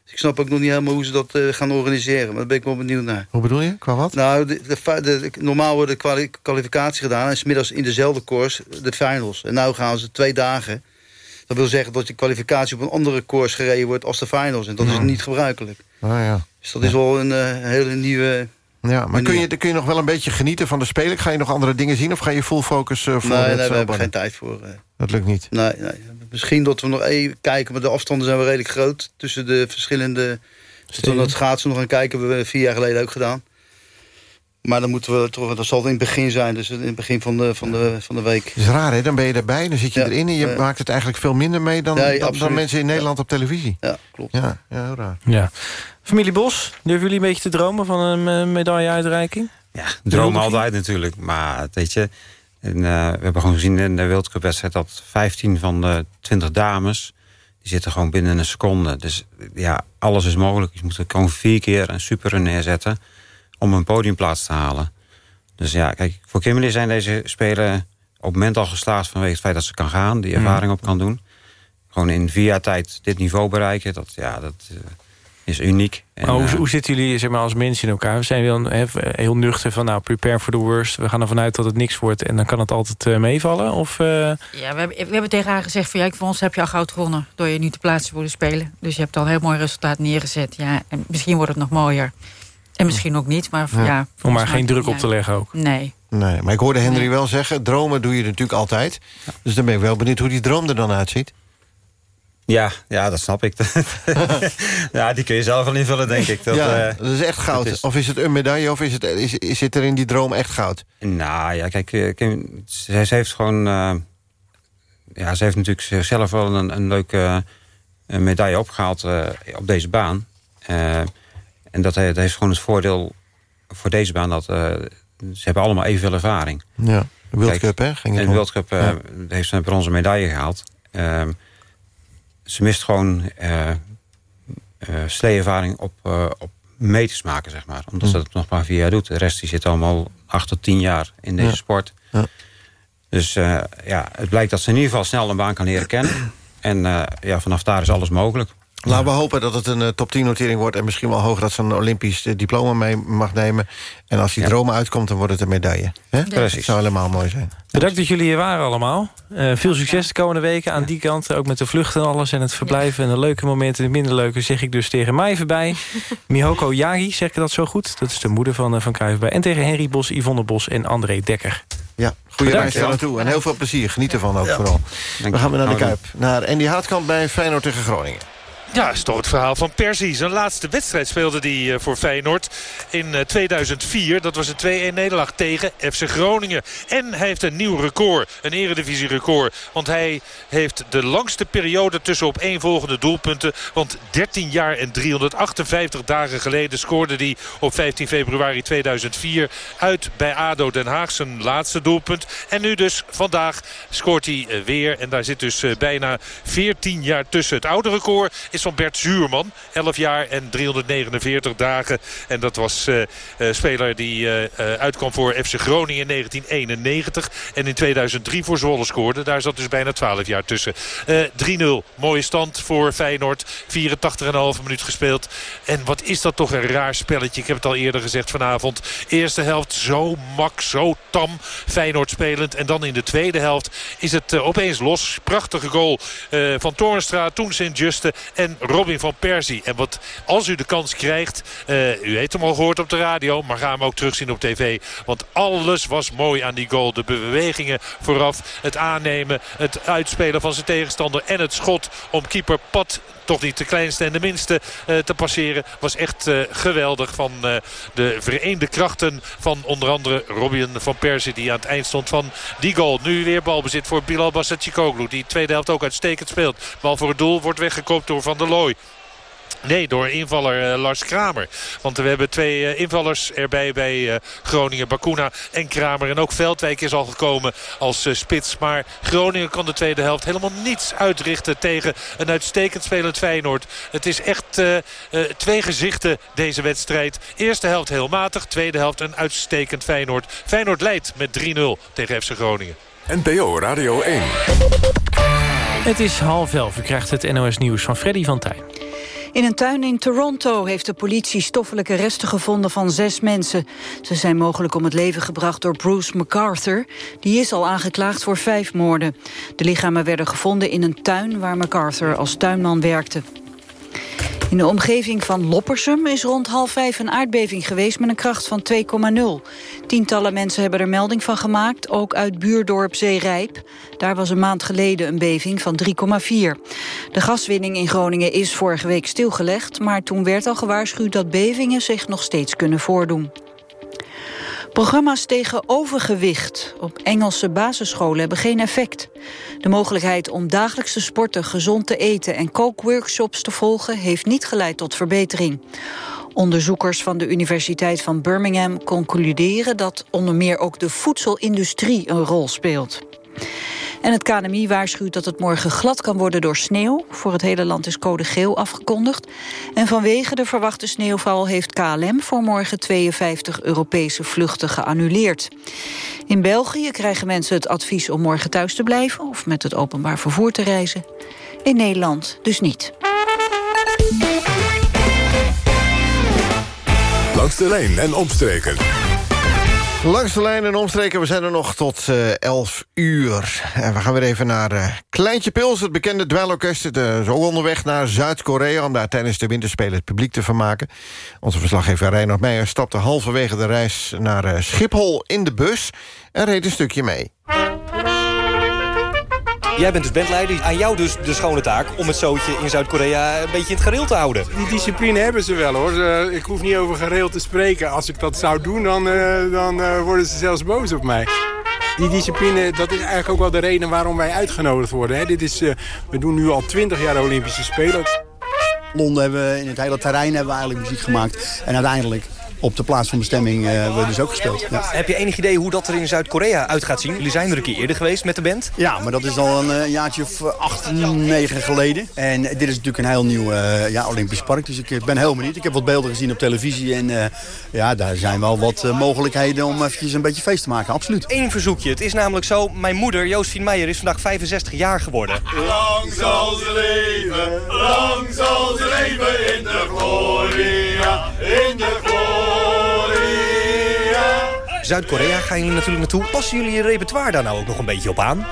Dus ik snap ook nog niet helemaal hoe ze dat uh, gaan organiseren. Maar daar ben ik wel benieuwd naar. Hoe bedoel je? Qua wat? Nou, de, de, de, normaal wordt de kwali kwalificatie gedaan. En smiddags in dezelfde koers de finals. En nu gaan ze twee dagen. Dat wil zeggen dat de kwalificatie op een andere koers gereden wordt als de finals. En dat is niet gebruikelijk. Ah, ja. Dus dat is wel een uh, hele nieuwe... Ja, maar kun je, kun je nog wel een beetje genieten van de spelen? Ga je nog andere dingen zien of ga je full focus uh, voor Nee, nee we hebben geen tijd voor. Uh, dat lukt niet? Nee, nee. Misschien dat we nog even kijken, maar de afstanden zijn wel redelijk groot... tussen de verschillende... Dus toen dat schaatsen nog gaan kijken, hebben we vier jaar geleden ook gedaan. Maar dan moeten we toch, dat zal in het begin zijn, dus in het begin van de, van de, van de week. Dat is raar, hè? Dan ben je erbij, dan zit je ja, erin... en je uh, maakt het eigenlijk veel minder mee dan, nee, dan, dan, mensen in Nederland ja. op televisie. Ja, klopt. Ja, ja heel raar. Ja. Familie Bos, durven jullie een beetje te dromen van een medailleuitreiking? Ja, dromen altijd natuurlijk. Maar weet je, en, uh, we hebben gewoon gezien in de World Cup wedstrijd... dat 15 van de 20 dames, die zitten gewoon binnen een seconde. Dus ja, alles is mogelijk. Je moet gewoon vier keer een super neerzetten om een podiumplaats te halen. Dus ja, kijk, voor Kimberly zijn deze spelen op het moment al geslaagd... vanwege het feit dat ze kan gaan, die ervaring op kan doen. Gewoon in vier jaar tijd dit niveau bereiken, dat, ja, dat uh, is uniek. En, hoe, uh, hoe zitten jullie zeg maar, als mensen in elkaar? We zijn wel he, heel nuchter van, nou, prepare for the worst. We gaan ervan uit dat het niks wordt en dan kan het altijd uh, meevallen? Of, Ja, we hebben, we hebben tegen haar gezegd... van ja, voor ons heb je al goud gewonnen door je nu te plaatsen voor de Spelen. Dus je hebt al een heel mooi resultaat neergezet. Ja, en misschien wordt het nog mooier. En misschien ook niet, maar ja. ja Om maar geen druk op te leggen ook. Nee. nee maar ik hoorde Henry nee. wel zeggen, dromen doe je natuurlijk altijd. Ja. Dus dan ben ik wel benieuwd hoe die droom er dan uitziet. Ja, ja dat snap ik. ja, die kun je zelf wel invullen, denk ik. Dat, ja, dat is echt goud. Is... Of is het een medaille, of is het, is, is, zit er in die droom echt goud? Nou ja, kijk, Kim, ze, ze, heeft gewoon... Uh, ja, ze heeft natuurlijk zichzelf wel een, een leuke uh, medaille opgehaald uh, op deze baan. En dat dat heeft gewoon het voordeel voor deze baan... dat ze hebben allemaal evenveel ervaring. Ja, de World Cup, hè? Ging het in de World Cup ja. heeft ze een bronzen medaille gehaald. Uh, ze mist gewoon uh, sleeervaring op, op meters maken, zeg maar. Omdat ze dat nog maar vier jaar doet. De rest die zit allemaal acht tot tien jaar in deze ja. sport. Ja. Dus ja, het blijkt dat ze in ieder geval snel een baan kan leren kennen. En ja, vanaf daar is alles mogelijk. Laten we hopen dat het een uh, top 10 notering wordt... en misschien wel hoger dat ze een Olympisch uh, diploma mee mag nemen. En als die ja. dromen uitkomt, dan wordt het een medaille. Hè? Precies. Dat zou helemaal mooi zijn. Bedankt dat jullie hier waren allemaal. Uh, veel succes de komende weken aan die kant. Ook met de vluchten en alles en het verblijven. En de leuke momenten, de minder leuke, zeg ik dus tegen mij voorbij. Mihoko Yagi, zeg ik dat zo goed? Dat is de moeder van, van Cruijff bij. En tegen Henry Bos, Yvonne Bos en André Dekker. Ja, goede reis daar naartoe. En heel veel plezier. Geniet ervan ook ja. vooral. Dank Dan gaan we naar de Kuip. Naar Andy Houtkamp bij Feyenoord tegen Groningen. Ja, is toch het verhaal van Persie. Zijn laatste wedstrijd speelde hij voor Feyenoord in 2004. Dat was een 2-1 nederlaag tegen FC Groningen. En hij heeft een nieuw record, een eredivisie-record. Want hij heeft de langste periode tussen op één volgende doelpunten. Want 13 jaar en 358 dagen geleden scoorde hij op 15 februari 2004 uit bij ADO Den Haag zijn laatste doelpunt. En nu dus vandaag scoort hij weer. En daar zit dus bijna 14 jaar tussen. Het oude record is van Bert Zuurman. 11 jaar en 349 dagen. En dat was uh, speler die uh, uitkwam voor FC Groningen in 1991. En in 2003 voor Zwolle scoorde. Daar zat dus bijna 12 jaar tussen. 3-0. Mooie stand voor Feyenoord. 84,5 minuut gespeeld. En wat is dat toch een raar spelletje. Ik heb het al eerder gezegd vanavond. Eerste helft zo mak, zo tam. Feyenoord spelend. En dan in de tweede helft is het opeens los. Prachtige goal van Toornstra. Toen Sint-Juste. Robin van Persie. En wat, als u de kans krijgt, uh, u heeft hem al gehoord op de radio... maar ga hem ook terugzien op tv. Want alles was mooi aan die goal. De bewegingen vooraf, het aannemen, het uitspelen van zijn tegenstander... en het schot om keeper Pat toch niet de kleinste en de minste uh, te passeren. Was echt uh, geweldig van de vereende krachten van onder andere Robin van Persie. Die aan het eind stond van die goal. Nu weer balbezit voor Bilal Basacicoglu. Die tweede helft ook uitstekend speelt. Bal voor het doel wordt weggekoopt door Van der Looy. Nee, door invaller uh, Lars Kramer. Want we hebben twee uh, invallers erbij bij uh, Groningen. Bakuna en Kramer. En ook Veldwijk is al gekomen als spits. Maar Groningen kan de tweede helft helemaal niets uitrichten tegen een uitstekend spelend Feyenoord. Het is echt twee gezichten deze wedstrijd. Eerste helft heel matig. Tweede helft een uitstekend Feyenoord. Feyenoord leidt met 3-0 tegen FC Groningen. NPO Radio 1. Het is half elf. U krijgt het NOS nieuws van Freddy van Tijn. In een tuin in Toronto heeft de politie stoffelijke resten gevonden van zes mensen. Ze zijn mogelijk om het leven gebracht door Bruce MacArthur. Die is al aangeklaagd voor vijf moorden. De lichamen werden gevonden in een tuin waar MacArthur als tuinman werkte. In de omgeving van Loppersum is rond half vijf een aardbeving geweest met een kracht van 2,0. Tientallen mensen hebben er melding van gemaakt, ook uit buurdorp Zeerijp. Daar was een maand geleden een beving van 3,4. De gaswinning in Groningen is vorige week stilgelegd, maar toen werd al gewaarschuwd dat bevingen zich nog steeds kunnen voordoen. Programma's tegen overgewicht op Engelse basisscholen hebben geen effect. De mogelijkheid om dagelijks te sporten, gezond te eten en kookworkshops te volgen heeft niet geleid tot verbetering. Onderzoekers van de Universiteit van Birmingham concluderen dat onder meer ook de voedselindustrie een rol speelt. En het KNMI waarschuwt dat het morgen glad kan worden door sneeuw. Voor het hele land is code geel afgekondigd. En vanwege de verwachte sneeuwval heeft KLM voor morgen 52 Europese vluchten geannuleerd. In België krijgen mensen het advies om morgen thuis te blijven... of met het openbaar vervoer te reizen. In Nederland dus niet. Langs de lijn en omstreken. Langs de lijn en omstreken, we zijn er nog tot uh, 11 uur. En we gaan weer even naar uh, Kleintje Pils, het bekende dweilorkest. Het is ook onderweg naar Zuid-Korea... om daar tijdens de winterspelen het publiek te vermaken. Onze verslaggever Reinhard Meijer stapte halverwege de reis naar Schiphol in de bus... en reed een stukje mee. Jij bent dus bandleider. Aan jou dus de schone taak om het zootje in Zuid-Korea een beetje in het gareel te houden. Die discipline hebben ze wel hoor. Ik hoef niet over gareel te spreken. Als ik dat zou doen, dan, uh, dan uh, worden ze zelfs boos op mij. Die discipline, dat is eigenlijk ook wel de reden waarom wij uitgenodigd worden. Hè. Dit is, uh, we doen nu al twintig jaar Olympische Spelen. Londen hebben we, in het hele terrein hebben we eigenlijk muziek gemaakt. En uiteindelijk op de plaats van bestemming uh, wordt dus ook gespeeld. Ja. Heb je enig idee hoe dat er in Zuid-Korea uit gaat zien? Jullie zijn er een keer eerder geweest met de band. Ja, maar dat is al een uh, jaartje of acht, negen geleden. En dit is natuurlijk een heel nieuw uh, ja, Olympisch park. Dus ik ben heel benieuwd. Ik heb wat beelden gezien op televisie. En ja, daar zijn wel wat mogelijkheden om eventjes een beetje feest te maken. Absoluut. Eén verzoekje. Het is namelijk zo. Mijn moeder, Joosfien Meijer, is vandaag 65 jaar geworden. Lang zal ze leven. Lang zal ze leven in de gloria. In de Zuid-Korea gaan jullie natuurlijk naartoe. Passen jullie je repertoire daar nou ook nog een beetje op aan?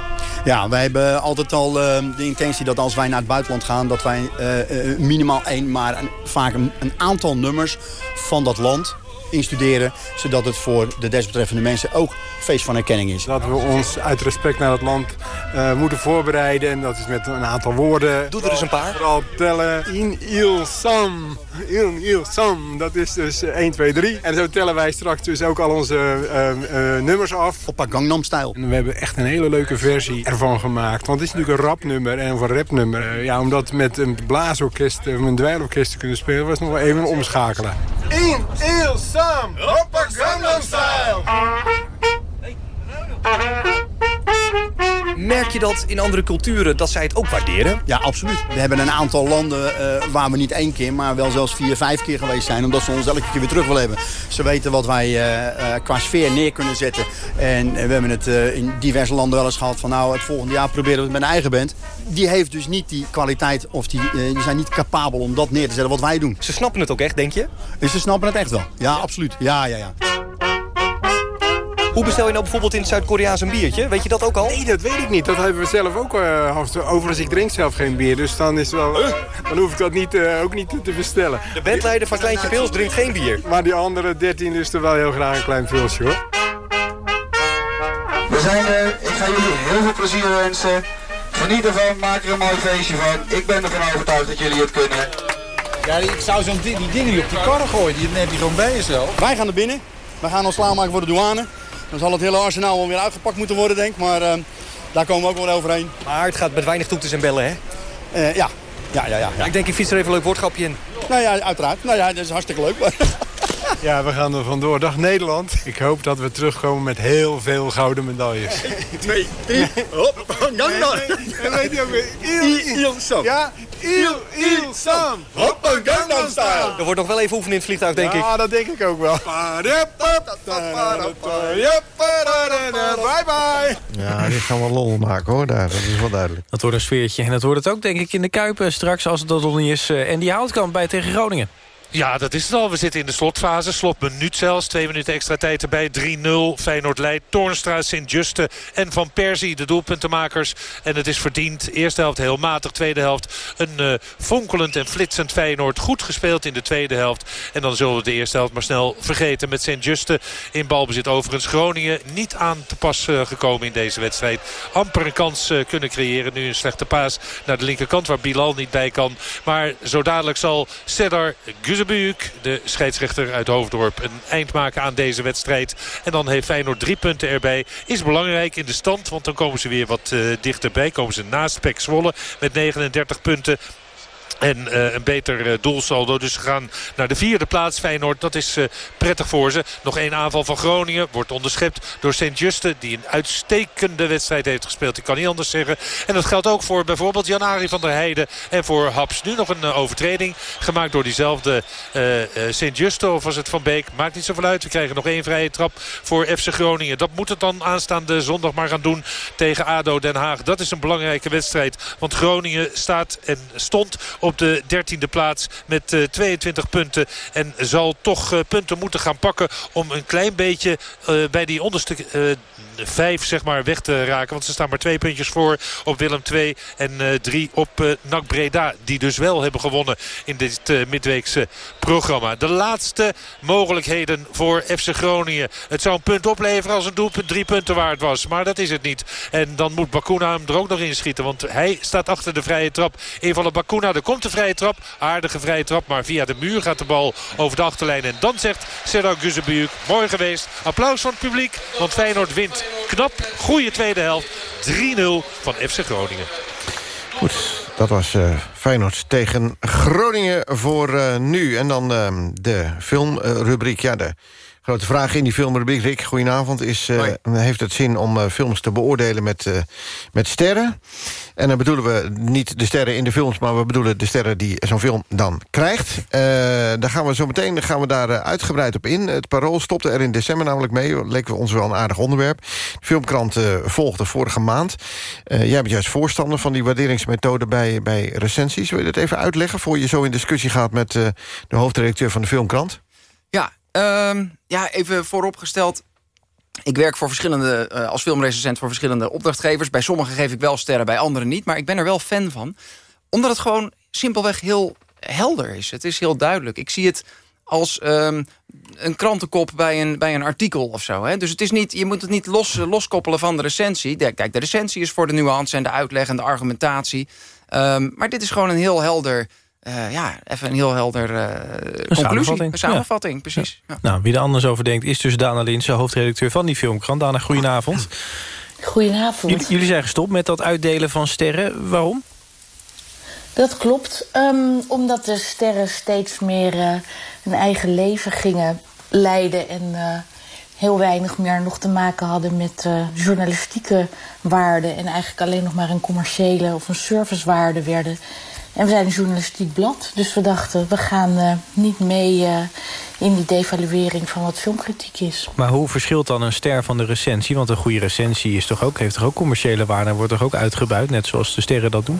Ja, wij hebben altijd al uh, de intentie dat als wij naar het buitenland gaan... dat wij uh, uh, minimaal één, maar een, vaak een, een aantal nummers van dat land instuderen... zodat het voor de desbetreffende mensen ook feest van herkenning is. Dat we ons uit respect naar het land uh, moeten voorbereiden. En dat is met een aantal woorden. Doe er eens een paar. Vooral tellen. In il sam. In il sam. Dat is dus 1, 2, 3. En zo tellen wij straks dus ook al onze uh, uh, nummers af. Op een Gangnam stijl. En we hebben echt een hele leuke versie ervan gemaakt. Want het is natuurlijk een rapnummer en een rapnummer. ja, om dat met een blaasorkest of een dweilorkest te kunnen spelen... was nog wel even een omschakelen. In il sam. Hoppa Gangnam style. Merk je dat in andere culturen dat zij het ook waarderen? Ja, absoluut. We hebben een aantal landen uh, waar we niet één keer, maar wel zelfs vier, vijf keer geweest zijn. Omdat ze ons elke keer weer terug willen hebben. Ze weten wat wij uh, uh, qua sfeer neer kunnen zetten. En we hebben het in diverse landen wel eens gehad van nou, het volgende jaar proberen we het met een eigen band. Die heeft dus niet die kwaliteit of die, die zijn niet capabel om dat neer te zetten wat wij doen. Ze snappen het ook echt, denk je? Ze snappen het echt wel. Ja, absoluut. Ja, ja, ja. Hoe bestel je nou bijvoorbeeld in Zuid-Koreaans een biertje? Weet je dat ook al? Nee, dat weet ik niet. Dat hebben we zelf ook uh, toe. Overigens, ik drink zelf geen bier. Dus dan, is wel, dan hoef ik dat niet, uh, ook niet te bestellen. De bandleider van Kleintje Pils drinkt geen bier. Maar die andere 13 dus er wel heel graag een klein pilsje, hoor. We zijn er. Ik ga jullie heel veel plezier wensen. Geniet ervan, maak er een mooi feestje van. Ik ben ervan overtuigd dat jullie het kunnen. Ja, ik zou zo'n die, die dingen niet op die karren gooien. Die neem je gewoon bij jezelf. Wij gaan naar binnen. We gaan ons klaarmaken voor de douane. Dan zal het hele arsenaal wel weer uitgepakt moeten worden, denk ik. Maar uh, daar komen we ook wel overheen. Maar het gaat met weinig toeters en bellen, hè? Uh, ja. Ja, ja, ja, ja. Ik denk, ik fiets er even een leuk woordgrapje in. Nou ja, uiteraard. Nou ja, dat is hartstikke leuk. Ja, we gaan er vandoor. Dag Nederland. Ik hoop dat we terugkomen met heel veel gouden medailles. Twee, drie, hop, Gangnam. En weet je ook weer? Il, il, Sam. Ja, Il, Il, Sam. Hop, een Gangnam Style. Er wordt nog wel even oefenen in het vliegtuig, denk ik. Ja, dat denk ik ook wel. Bye bye. Ja, dit gaan we lol maken hoor, daar. dat is wel duidelijk. Dat wordt een sfeertje. En dat wordt het ook denk ik in de Kuipen straks als het dat nog niet is. En die houtkamp bij tegen Groningen. Ja, dat is het al. We zitten in de slotfase. Slotminuut zelfs. Twee minuten extra tijd erbij. 3-0. Feyenoord leidt. Toornstra, Sint-Juste en Van Persie. De doelpuntenmakers. En het is verdiend. Eerste helft heel matig. Tweede helft een uh, fonkelend en flitsend Feyenoord. Goed gespeeld in de tweede helft. En dan zullen we de eerste helft maar snel vergeten. Met Sint-Juste in balbezit overigens. Groningen niet aan te pas uh, gekomen in deze wedstrijd. Amper een kans uh, kunnen creëren. Nu een slechte paas naar de linkerkant waar Bilal niet bij kan. Maar zo dadelijk zal Seddar Guzebujuk, de scheidsrechter uit Hoofddorp, een eind maken aan deze wedstrijd. En dan heeft Feyenoord drie punten erbij. Is belangrijk in de stand, want dan komen ze weer wat uh, dichterbij. Komen ze naast Pek Zwolle met 39 punten. En uh, een beter uh, doelsaldo. Dus ze gaan naar de vierde plaats. Feyenoord, dat is uh, prettig voor ze. Nog één aanval van Groningen. Wordt onderschept door Sint-Juste. Die een uitstekende wedstrijd heeft gespeeld. Ik kan niet anders zeggen. En dat geldt ook voor bijvoorbeeld Jan-Ari van der Heijden. En voor Haps. Nu nog een overtreding. Gemaakt door diezelfde Sint-Juste. Of was het Van Beek. Maakt niet zoveel uit. We krijgen nog één vrije trap voor FC Groningen. Dat moet het dan aanstaande zondag maar gaan doen tegen ADO Den Haag. Dat is een belangrijke wedstrijd. Want Groningen staat en stond op de 13e plaats met uh, 22 punten. En zal toch uh, punten moeten gaan pakken om een klein beetje uh, bij die onderste vijf zeg maar, weg te raken. Want ze staan maar twee puntjes voor op Willem 2 en drie op NAC Breda. Die dus wel hebben gewonnen in dit midweekse programma. De laatste mogelijkheden voor FC Groningen. Het zou een punt opleveren als een doelpunt drie punten waard was. Maar dat is het niet. En dan moet Bakuna hem er ook nog in schieten. Want hij staat achter de vrije trap. Invallen Bakuna, er komt de vrije trap. Aardige vrije trap, maar via de muur gaat de bal over de achterlijn. En dan zegt Serdar Guzebujuk, mooi geweest. Applaus van het publiek, want Feyenoord wint. Knap, goede tweede helft. 3-0 van FC Groningen. Goed, dat was uh, Feyenoord tegen Groningen voor uh, nu. En dan uh, de filmrubriek. Ja, de grote vraag in die filmrubriek, Rick, goedenavond... is uh, heeft het zin om uh, films te beoordelen met, uh, met sterren? En dan bedoelen we niet de sterren in de films... maar we bedoelen de sterren die zo'n film dan krijgt. daar gaan we zo meteen gaan we daar uitgebreid op in. Het Parool stopte er in december namelijk mee. Leek ons wel een aardig onderwerp. De filmkrant volgde vorige maand. jij bent juist voorstander van die waarderingsmethode bij, bij recensies. Wil je dat even uitleggen... voor je zo in discussie gaat met de hoofdredacteur van de filmkrant? Um, ja, even vooropgesteld. Ik werk voor verschillende, uh, als filmrecensent voor verschillende opdrachtgevers. Bij sommigen geef ik wel sterren, bij anderen niet. Maar ik ben er wel fan van. Omdat het gewoon simpelweg heel helder is. Het is heel duidelijk. Ik zie het als um, een krantenkop bij een, bij een artikel of zo. Hè? Dus het is niet, je moet het niet los, loskoppelen van de recensie. De, kijk, de recensie is voor de nuance en de uitleg en de argumentatie. Um, maar dit is gewoon een heel helder uh, ja, even een heel helder uh, een conclusie. Samenvatting. Een samenvatting, ja. precies. Ja. Nou, wie er anders over denkt is dus Dana Linsen, hoofdredacteur van die filmkrant. Dana, goedenavond. Goedenavond. Jullie, jullie zijn gestopt met dat uitdelen van sterren. Waarom? Dat klopt, um, omdat de sterren steeds meer uh, een eigen leven gingen leiden... en heel weinig meer nog te maken hadden met journalistieke waarden... en eigenlijk alleen nog maar een commerciële of een servicewaarde werden... En we zijn een journalistiek blad, dus we dachten... we gaan uh, niet mee uh, in die devaluering van wat filmkritiek is. Maar hoe verschilt dan een ster van de recensie? Want een goede recensie is toch ook, heeft toch ook commerciële waarde... en wordt toch ook uitgebuit, net zoals de sterren dat doen?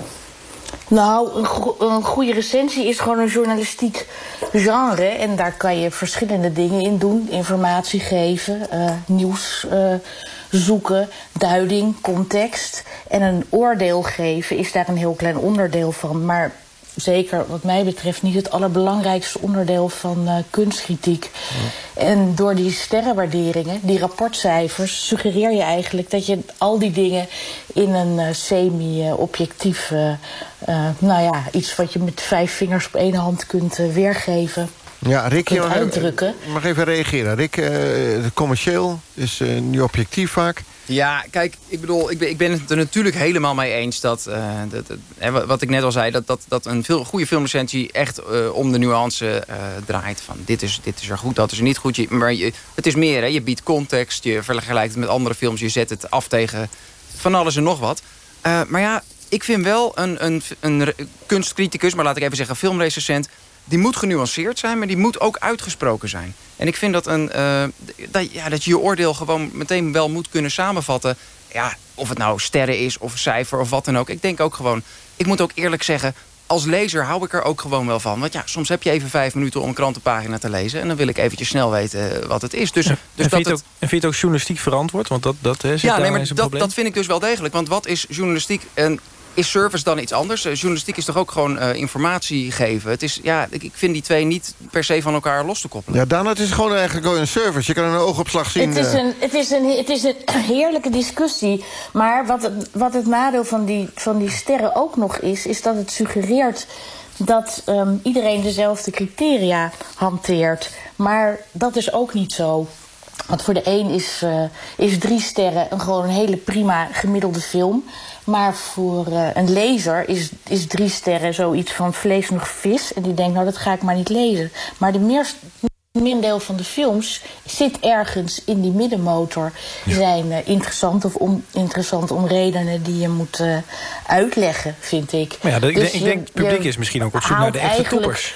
Nou, een, go een, goede recensie is gewoon een journalistiek genre. En daar kan je verschillende dingen in doen. Informatie geven, uh, nieuws zoeken, duiding, context. En een oordeel geven is daar een heel klein onderdeel van. Maar zeker wat mij betreft niet het allerbelangrijkste onderdeel van uh, kunstkritiek. Ja. En door die sterrenwaarderingen, die rapportcijfers, suggereer je eigenlijk dat je al die dingen in een uh, semi-objectief, uh, nou ja, iets wat je met vijf vingers op één hand kunt weergeven. Ja, Rick, kunt je mag uitdrukken. Even, mag even reageren. Rick, commercieel is nu objectief vaak. Ja, kijk, ik bedoel, ik ben, ik ben het er natuurlijk helemaal mee eens dat, uh, dat, dat wat ik net al zei, dat, dat, dat een veel, goede filmrecensie echt uh, om de nuance uh, draait. Van dit is, dit is er goed, dat is er niet goed. Je, maar je, het is meer, hè, je biedt context, je vergelijkt het met andere films, je zet het af tegen van alles en nog wat. maar ja, ik vind wel een, een, een kunstcriticus, maar laat ik even zeggen filmrecensent, die moet genuanceerd zijn, maar die moet ook uitgesproken zijn. En ik vind dat, een, uh, dat, ja, dat je je oordeel gewoon meteen wel moet kunnen samenvatten. Ja, of het nou sterren is of cijfer of wat dan ook. Ik denk ook gewoon, ik moet ook eerlijk zeggen... als lezer hou ik er ook gewoon wel van. Want ja, soms heb je even vijf minuten om een krantenpagina te lezen... en dan wil ik eventjes snel weten wat het is. Dus, ja, dus en, dat vind het... ook, en vind je het ook journalistiek verantwoord? Want dat, dat hè, ja, nee, maar dat, dat vind ik dus wel degelijk. Want wat is journalistiek... En is service dan iets anders? Uh, journalistiek is toch ook gewoon uh, informatie geven? Het is, ja, ik, ik, vind die twee niet per se van elkaar los te koppelen. Ja, Daan, het is gewoon eigenlijk een service. Je kan een oogopslag zien. Het is een, het is een, het is een heerlijke discussie. Maar wat het, wat het nadeel van die, van die sterren ook nog is... is dat het suggereert dat um, iedereen dezelfde criteria hanteert. Maar dat is ook niet zo. Want voor de een is, uh, is drie sterren een gewoon een hele prima gemiddelde film. Maar voor uh, een lezer is, is drie sterren zoiets van vlees nog vis. En die denkt, nou dat ga ik maar niet lezen. Maar de meer, merendeel van de films zit ergens in die middenmotor. Ja. zijn uh, interessant of oninteressant om redenen die je moet uh, uitleggen, vind ik. Maar ja, dus ik denk het publiek is misschien ook op zoek naar de echte toppers.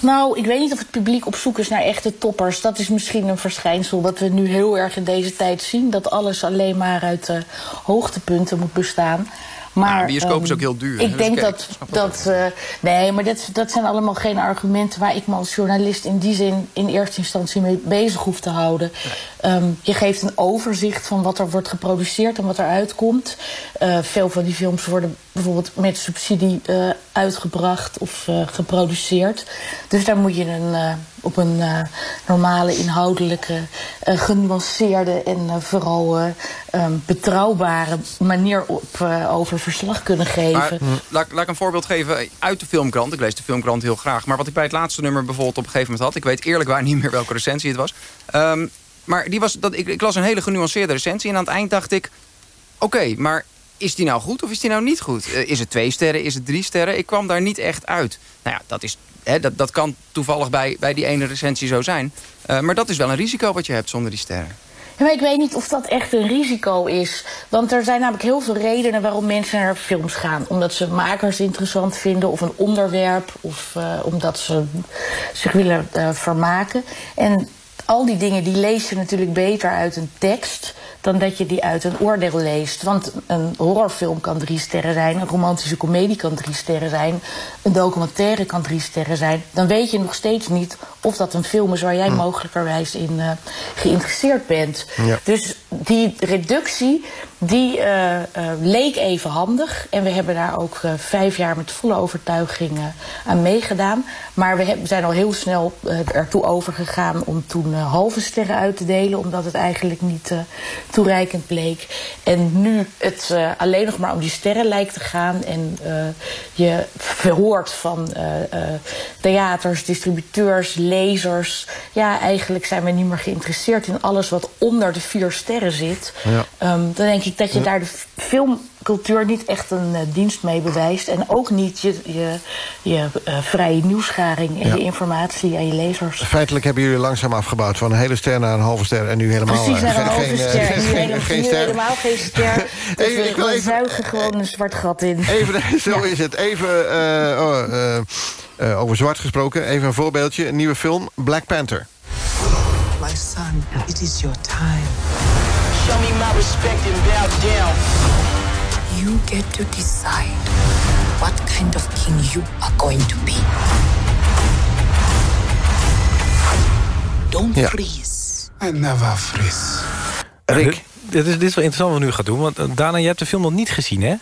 Nou, ik weet niet of het publiek op zoek is naar echte toppers. Dat is misschien een verschijnsel dat we nu heel erg in deze tijd zien. Dat alles alleen maar uit uh, hoogtepunten moet bestaan. Maar, ja, bioscoop um, is ook heel duur. Ik denk dat... dat uh, nee, maar dat, dat zijn allemaal geen argumenten... waar ik me als journalist in die zin in eerste instantie mee bezig hoef te houden. Nee. Um, je geeft een overzicht van wat er wordt geproduceerd en wat er uitkomt. Uh, veel van die films worden bijvoorbeeld met subsidie uh, uitgebracht of geproduceerd. Dus daar moet je een, op een normale, inhoudelijke, genuanceerde en vooral um, betrouwbare manier op, over verslag kunnen geven. Maar, laat, laat ik een voorbeeld geven uit de filmkrant. Ik lees de filmkrant heel graag. Maar wat ik bij het laatste nummer bijvoorbeeld op een gegeven moment had... ik weet eerlijk waar niet meer welke recensie het was... Um, maar die was, dat, ik, ik las een hele genuanceerde recensie... en aan het eind dacht ik... oké, maar is die nou goed of is die nou niet goed? Uh, is het twee sterren, is het drie sterren? Ik kwam daar niet echt uit. Nou ja, dat, is, dat, dat kan toevallig bij, bij die ene recensie zo zijn. Uh, maar dat is wel een risico wat je hebt zonder die sterren. Maar ik weet niet of dat echt een risico is. Want er zijn namelijk heel veel redenen waarom mensen naar films gaan. Omdat ze makers interessant vinden of een onderwerp. Of uh, omdat ze zich willen vermaken. En al die dingen die lees je natuurlijk beter uit een tekst dan dat je die uit een oordeel leest. Want een horrorfilm kan drie sterren zijn, een romantische komedie kan drie sterren zijn, een documentaire kan drie sterren zijn. Dan weet je nog steeds niet of dat een film is waar jij hm. mogelijkerwijs in uh, geïnteresseerd bent. Ja. Dus die reductie, die uh, uh, leek even handig. En we hebben daar ook vijf jaar met volle overtuiging aan meegedaan. Maar we, heb, zijn al heel snel ertoe overgegaan om toen halve sterren uit te delen, omdat het eigenlijk niet toereikend bleek. En nu het alleen nog maar om die sterren lijkt te gaan. En je verhoort van theaters, distributeurs, lezers. Ja, eigenlijk zijn we niet meer geïnteresseerd in alles wat onder de vier sterren zit. Ja. Um, dan denk ik dat je daar de filmcultuur niet echt een uh, dienst mee bewijst. En ook niet je, je, je uh, vrije nieuwsgaring en ja. je informatie aan je lezers. Feitelijk hebben jullie langzaam afgebouwd van een hele ster naar een halve ster. En nu helemaal Precies, geen, een halve ster. geen, geen nu ster. helemaal geen ster. Dus Even- we, ik wil we even- zuigen gewoon een zwart gat in. Even, zo is het. Even eh, oh, eh, eh, over zwart gesproken. Even een voorbeeldje. Een nieuwe film, Black Panther. My son, it is your time. Show me my respect and bow down. You get to decide what kind of king you are going to be. Don't Ja. freeze. I never freeze. Rick. Dit is, dit is wel interessant wat we nu gaan doen. Want eh, Dana, je hebt de film nog niet gezien, hè?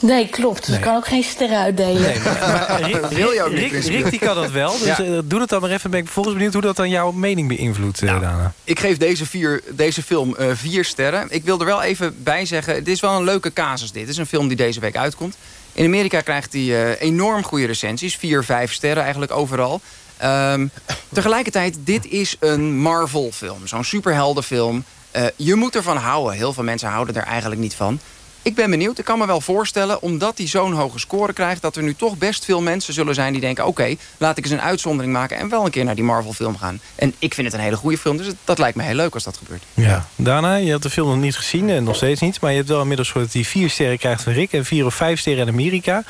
Nee, klopt. Dus Nee. ik kan ook geen sterren uitdelen. Nee, maar Rick, wil je ook niet, Rick. Rick die kan dat wel. Dus Ja. eh, doe dat dan maar even. Ben ik volgens benieuwd hoe dat dan jouw mening beïnvloedt, eh, Dana. Ik geef deze, vier, deze film eh, vier sterren. Ik wil er wel even bij zeggen... het is wel een leuke casus dit. Het is een film die deze week uitkomt. In Amerika krijgt hij eh, enorm goede recensies. Vier, vijf sterren eigenlijk overal. Ehm, tegelijkertijd, dit is een Marvel-film. Zo'n superheldenfilm. Eh, je moet ervan houden. Heel veel mensen houden er eigenlijk niet van. Ik ben benieuwd. Ik kan me wel voorstellen, omdat hij zo'n hoge score krijgt... dat er nu toch best veel mensen zullen zijn die denken... oké, laat ik eens een uitzondering maken... en wel een keer naar die Marvel-film gaan. En ik vind het een hele goede film, dus het- dat lijkt me heel leuk als dat gebeurt. Ja. Dana, je hebt de film nog niet gezien en nog steeds niet. Maar je hebt wel inmiddels gehoord dat hij vier sterren krijgt van Rick... en vier of vijf sterren in Amerika.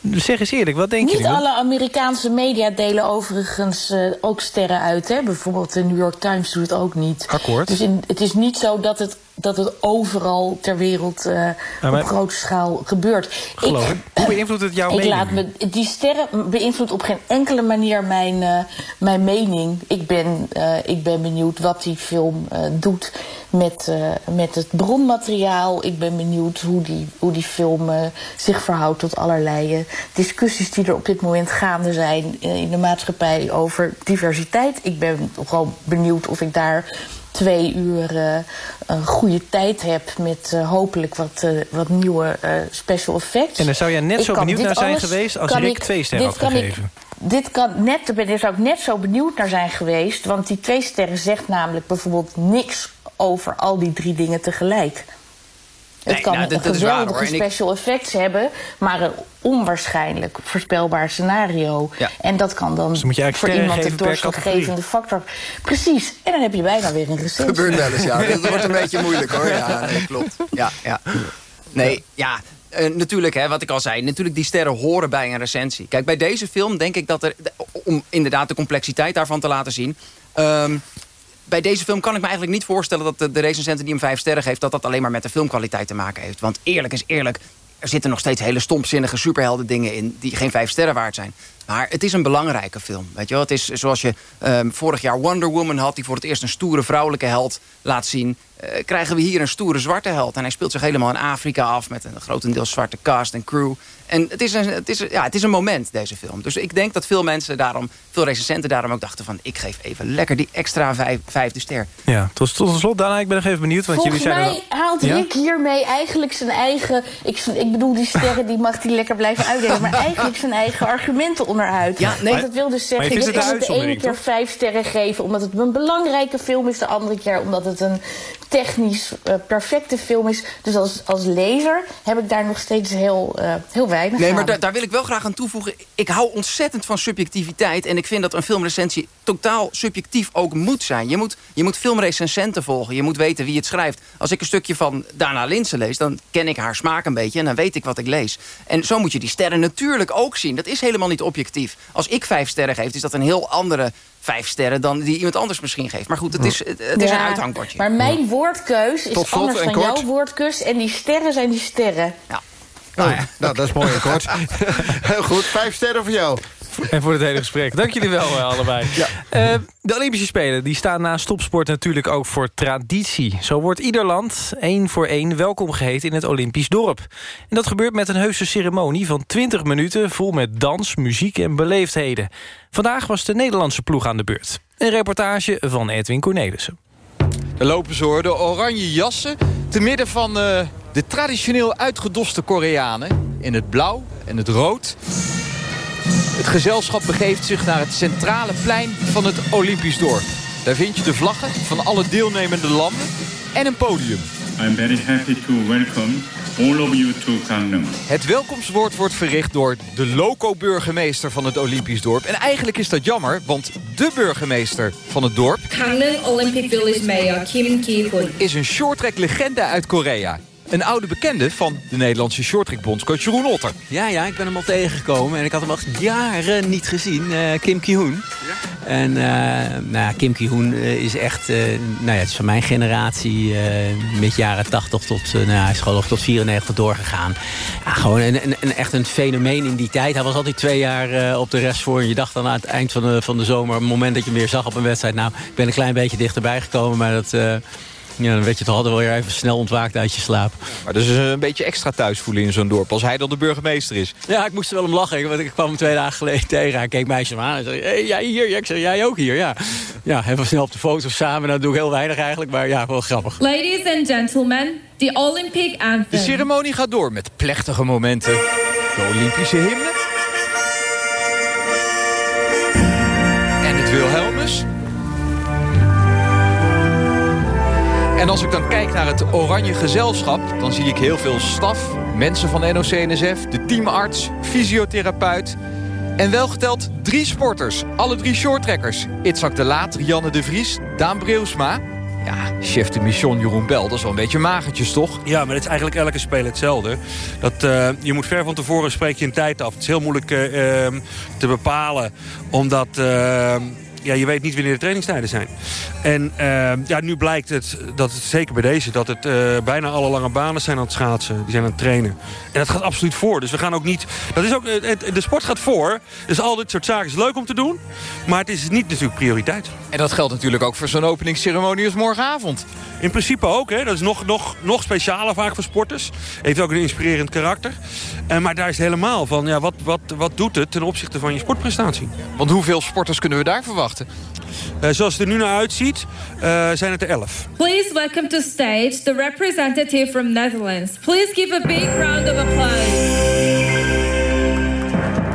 Dus zeg eens eerlijk, wat denk je Niet alle Amerikaanse media delen overigens eh, ook sterren uit. Hè? Bijvoorbeeld de New York Times doet het ook niet. Akkoord. Dus in, het is niet zo dat het, dat het overal ter wereld eh, op grote schaal gebeurt. Geloof ik. Hoe beïnvloedt het jouw ik mening? laat me, die sterren beïnvloedt op geen enkele manier mijn, eh, mijn mening. Ik ben, eh, ik ben benieuwd wat die film doet met, met het bronmateriaal. Ik ben benieuwd hoe die, hoe die film zich verhoudt tot allerlei discussies die er op dit moment gaande zijn in de maatschappij over diversiteit. Ik ben gewoon benieuwd of ik daar twee uur eh, een goede tijd heb met eh, hopelijk wat, eh, wat nieuwe special effects. En dan zou jij net Ik zo benieuwd naar zijn geweest... als Rick ik- twee sterren dit had kan ik- gegeven. dit kan net, daar zou ik net zo benieuwd naar zijn geweest. Want die twee sterren zegt namelijk bijvoorbeeld niks over al die drie dingen tegelijk. Het Nee, kan nou, een dat- dat is waar, geweldige ik- special effects hebben, maar een onwaarschijnlijk voorspelbaar scenario. Ja. En dat kan dan Dus moet je voor iemand de doorslaggevende factor. Precies. En dan heb je bijna weer een recensie. Gebeurt wel eens, ja. Dat wordt een beetje moeilijk, hoor. Ja, nee, klopt. Ja, ja. Nee, ja... eh, natuurlijk, hè, wat ik al zei, natuurlijk die sterren horen bij een recensie. Kijk, bij deze film denk ik dat er, om inderdaad de complexiteit daarvan te laten zien... ehm, bij deze film kan ik me eigenlijk niet voorstellen dat de, de recensent die hem vijf sterren geeft... dat dat alleen maar met de filmkwaliteit te maken heeft. Want eerlijk is eerlijk, er zitten nog steeds hele stomzinnige superhelden dingen in... die geen vijf sterren waard zijn. Maar het is een belangrijke film. Weet je wel? Het is zoals je ehm, vorig jaar Wonder Woman had... die voor het eerst een stoere vrouwelijke held laat zien... eh, krijgen we hier een stoere zwarte held. En hij speelt zich helemaal in Afrika af... met een grotendeels zwarte cast en crew. En het is, een, het, is, ja, het is een moment, deze film. Dus ik denk dat veel mensen daarom... veel recensenten daarom ook dachten van... ik geef even lekker die extra vijf, vijfde ster. Ja, tot, tot slot, Dana, ik ben nog even benieuwd. Want Volgens jullie mij zeiden wel- haalt Ja? Rick hiermee eigenlijk zijn eigen... Ik, ik bedoel, die sterren die mag hij lekker blijven uitdelen... maar eigenlijk zijn eigen argumenten onderuit. Ja, nee. Want dat wil dus je zeggen... Ik het kan een het de ene keer toch? vijf sterren geven... omdat het een belangrijke film is. De andere keer omdat het een technisch eh, perfecte film is. Dus als, als lezer heb ik daar nog steeds heel, eh, heel weinig Nee, aan. maar daar, daar wil ik wel graag aan toevoegen. Ik hou ontzettend van subjectiviteit. En ik vind dat een filmrecensie totaal subjectief ook moet zijn. Je moet, je moet filmrecensenten volgen. Je moet weten wie het schrijft. Als ik een stukje van Dana Linsen lees... dan ken ik haar smaak een beetje en dan weet ik wat ik lees. En zo moet je die sterren natuurlijk ook zien. Dat is helemaal niet objectief. Als ik vijf sterren geef, is dat een heel andere vijf sterren... dan die iemand anders misschien geeft. Maar goed, het is, het, het is een Ja, uithangbordje. Maar mijn woordkeus is Tot anders dan kort. jouw woordkeus. En die sterren zijn die sterren. Nou, ja, nou, dat is mooi en kort. Heel goed, vijf sterren voor jou. En voor het hele gesprek. Dank jullie wel, eh, allebei. Eh, de Olympische Spelen die staan naast topsport natuurlijk ook voor traditie. Zo wordt ieder land één voor één welkom geheten in het Olympisch dorp. En dat gebeurt met een heuse ceremonie van 20 minuten... vol met dans, muziek en beleefdheden. Vandaag was de Nederlandse ploeg aan de beurt. Een reportage van Edwin Cornelissen. Daar lopen ze hoor, de oranje jassen... te midden van eh, de traditioneel uitgedoste Koreanen... in het blauw en het rood. Het gezelschap begeeft zich naar het centrale plein van het Olympisch dorp. Daar vind je de vlaggen van alle deelnemende landen en een podium. I'm very happy to welcome all of you to Gangneung. Het welkomstwoord wordt verricht door de loco-burgemeester van het Olympisch dorp. En eigenlijk is dat jammer, want de burgemeester van het dorp... Gangneung Olympic Village Mayor Kim Ki-hoon. is een shorttrack-legende uit Korea. Een oude bekende van de Nederlandse shorttrack-bondscoach Jeroen Otter. Ja, ja, ik ben hem al tegengekomen en ik had hem al jaren niet gezien, eh, Kim Ki-hoon. En uh, nou ja, Kim Ki-hoon is echt, uh, nou ja, het is van mijn generatie, met jaren 80 tot, nou, hij is geloof tot 94 doorgegaan. Ja, gewoon een, een, een, echt een fenomeen in die tijd. Hij was altijd twee jaar op de rest voor. En je dacht dan aan het eind van de, van de zomer, op het moment dat je hem weer zag op een wedstrijd, nou, ik ben een klein beetje dichterbij gekomen, maar dat... Ja, dan werd je toch altijd wel weer even snel ontwaakt uit je slaap. Maar dus een beetje extra thuis voelen in zo'n dorp... als hij dan de burgemeester is. Ja, ik moest er wel om lachen. Want ik kwam hem twee dagen geleden tegen. Hij keek meisje aan en zei... Hey, jij hier? Ja, ik zei, jij ook hier? Ja, ja even snel op de foto samen. Dat doe ik heel weinig eigenlijk, maar ja, wel grappig. Ladies and gentlemen, the Olympic Anthem. De ceremonie gaat door met plechtige momenten. De Olympische hymne. En als ik dan kijk naar het oranje gezelschap... dan zie ik heel veel staf, mensen van NOC-NSF... de teamarts, fysiotherapeut... en welgeteld drie sporters, alle drie shorttrekkers. Itzak de Laat, Rianne de Vries, Daan Breusma... Ja, chef de mission Jeroen Bel, dat is wel een beetje magertjes, toch? Ja, maar het is eigenlijk elke speler hetzelfde. Dat, uh, je moet ver van tevoren spreek je een tijd af. Het is heel moeilijk uh, uh, te bepalen, omdat ja, je weet niet wanneer de trainingstijden zijn. En uh, ja, nu blijkt het, dat het zeker bij deze, dat het uh, bijna alle lange banen zijn aan het schaatsen. Die zijn aan het trainen. En dat gaat absoluut voor. Dus we gaan ook niet... Dat is ook, het, de sport gaat voor. Dus al dit soort zaken is leuk om te doen. Maar het is niet natuurlijk prioriteit. En dat geldt natuurlijk ook voor zo'n openingsceremonie als morgenavond. In principe ook. Hè. Dat is nog, nog, nog specialer vaak voor sporters. Heeft ook een inspirerend karakter. Uh, maar daar is helemaal van, ja, wat, wat, wat doet het ten opzichte van je sportprestatie? Want hoeveel sporters kunnen we daar verwachten? Uh, zoals het er nu naar uitziet, uh, zijn het er elf. Please welcome to stage the representative from Netherlands. Please give a big round of applause.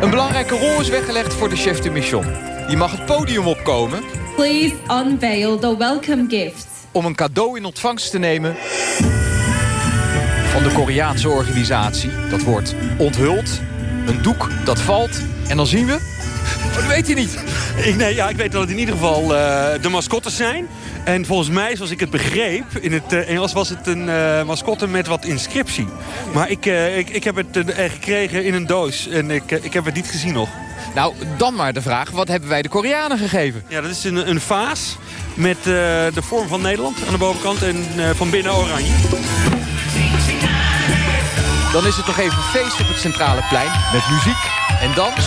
Een belangrijke rol is weggelegd voor de chef de mission. Die mag het podium opkomen. Please unveil the welcome gift. Om een cadeau in ontvangst te nemen van de Koreaanse organisatie. Dat wordt onthuld. Een doek dat valt. En dan zien we... Dat weet je niet. Ik, nee, ja, ik weet dat het in ieder geval uh, de mascottes zijn. En volgens mij, zoals ik het begreep, in het uh, Engels was het een uh, mascotte met wat inscriptie. Maar ik, ik, ik heb het gekregen in een doos en ik, ik heb het niet gezien nog. Nou, dan maar de vraag, wat hebben wij de Koreanen gegeven? Ja, dat is een, een vaas met de vorm van Nederland aan de bovenkant en van binnen oranje. Dan is het nog even feest op het centrale plein met muziek en dans.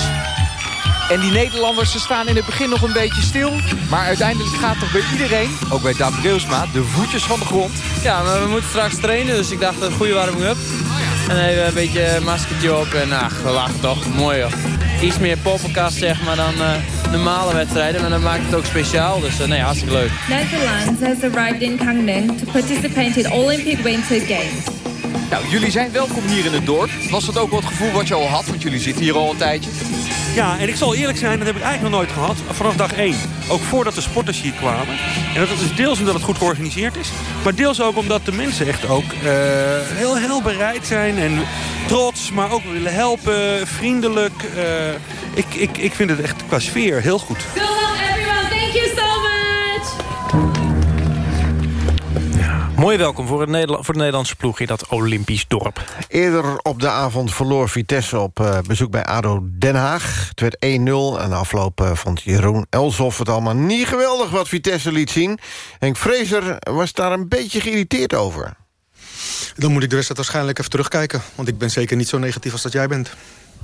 En die Nederlanders ze staan in het begin nog een beetje stil. Maar uiteindelijk gaat toch bij iedereen, ook bij Daan Breusma, de voetjes van de grond. Ja, maar we moeten straks trainen, dus ik dacht een goede warming-up. En even een beetje maskertje op en ach, we lachen toch. Mooi hoor. Iets meer poppenkast zeg maar dan uh, normale wedstrijden, maar dat maakt het ook speciaal. Dus uh, nee, hartstikke leuk. Netherlands has arrived in Gangneung to participate in Olympic Winter Games. Nou, jullie zijn welkom hier in het dorp. Was dat ook wel het gevoel wat je al had? Want jullie zitten hier al een tijdje. Ja, en ik zal eerlijk zijn, dat heb ik eigenlijk nog nooit gehad. Vanaf dag 1. Ook voordat de sporters hier kwamen. En dat is deels omdat het goed georganiseerd is. Maar deels ook omdat de mensen echt ook uh, heel, heel bereid zijn. En trots, maar ook willen helpen. Vriendelijk. Uh, ik, ik, ik vind het echt qua sfeer heel goed. Mooi welkom voor, het Nederland, voor de Nederlandse ploeg in dat Olympisch dorp. Eerder op de avond verloor Vitesse op uh, bezoek bij ADO Den Haag. Het werd 1-0 en de afloop uh, vond Jeroen Elsof het allemaal niet geweldig wat Vitesse liet zien. Henk Vrezer was daar een beetje geïrriteerd over. Dan moet ik de wedstrijd waarschijnlijk even terugkijken. Want ik ben zeker niet zo negatief als dat jij bent.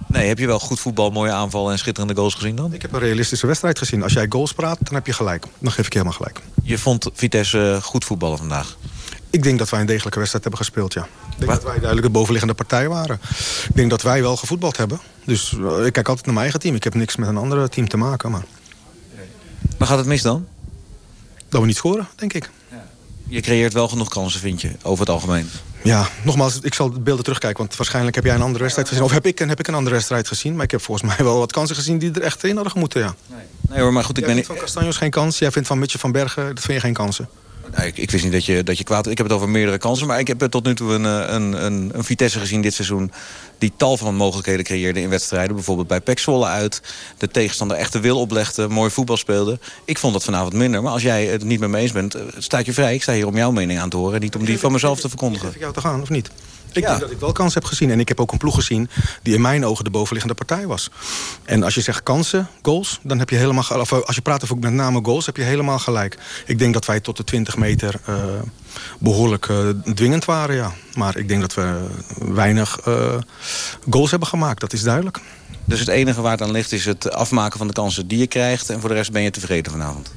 Nee, heb je wel goed voetbal, mooie aanval en schitterende goals gezien dan? Ik heb een realistische wedstrijd gezien. Als jij goals praat, dan heb je gelijk. Dan geef ik je helemaal gelijk. Je vond Vitesse goed voetballen vandaag? Ik denk dat wij een degelijke wedstrijd hebben gespeeld, ja. Ik denk dat wij duidelijk de bovenliggende partij waren. Ik denk dat wij wel gevoetbald hebben. Dus uh, ik kijk altijd naar mijn eigen team. Ik heb niks met een ander team te maken. Maar... Waar gaat het mis dan? Dat we niet scoren, denk ik. Ja. Je creëert wel genoeg kansen, vind je, over het algemeen? Ja, nogmaals, ik zal de beelden terugkijken. Want waarschijnlijk heb jij een andere wedstrijd gezien. Of heb ik, heb ik een andere wedstrijd gezien. Maar ik heb volgens mij wel wat kansen gezien die er echt in hadden moeten, ja. Nee, nee hoor, maar goed, ik jij ben... vindt van Castanjos geen kans. Jij vindt van Mitje van Bergen, dat vind je geen kansen. Nee, ik, ik, wist niet dat je, dat je kwaad... Ik heb het over meerdere kansen, maar ik heb tot nu toe een, een, een, een Vitesse gezien dit seizoen... die tal van mogelijkheden creëerde in wedstrijden. Bijvoorbeeld bij Pek Zwolle uit. De tegenstander echt de wil oplegde, mooi voetbal speelde. Ik vond dat vanavond minder, maar als jij het niet met me eens bent... staat je vrij. Ik sta hier om jouw mening aan te horen, niet om die van mezelf te verkondigen. Geef ik jou te gaan, of niet? Ik denk dat ik wel kans heb gezien. En ik heb ook een ploeg gezien die in mijn ogen de bovenliggende partij was. En als je zegt kansen, goals, dan heb je helemaal... Of als je praat over met name goals, heb je helemaal gelijk. Ik denk dat wij tot de 20 meter eh, behoorlijk eh, dwingend waren, ja. Maar ik denk dat we weinig eh, goals hebben gemaakt, dat is duidelijk. Dus het enige waar het aan ligt is het afmaken van de kansen die je krijgt... en voor de rest ben je tevreden vanavond.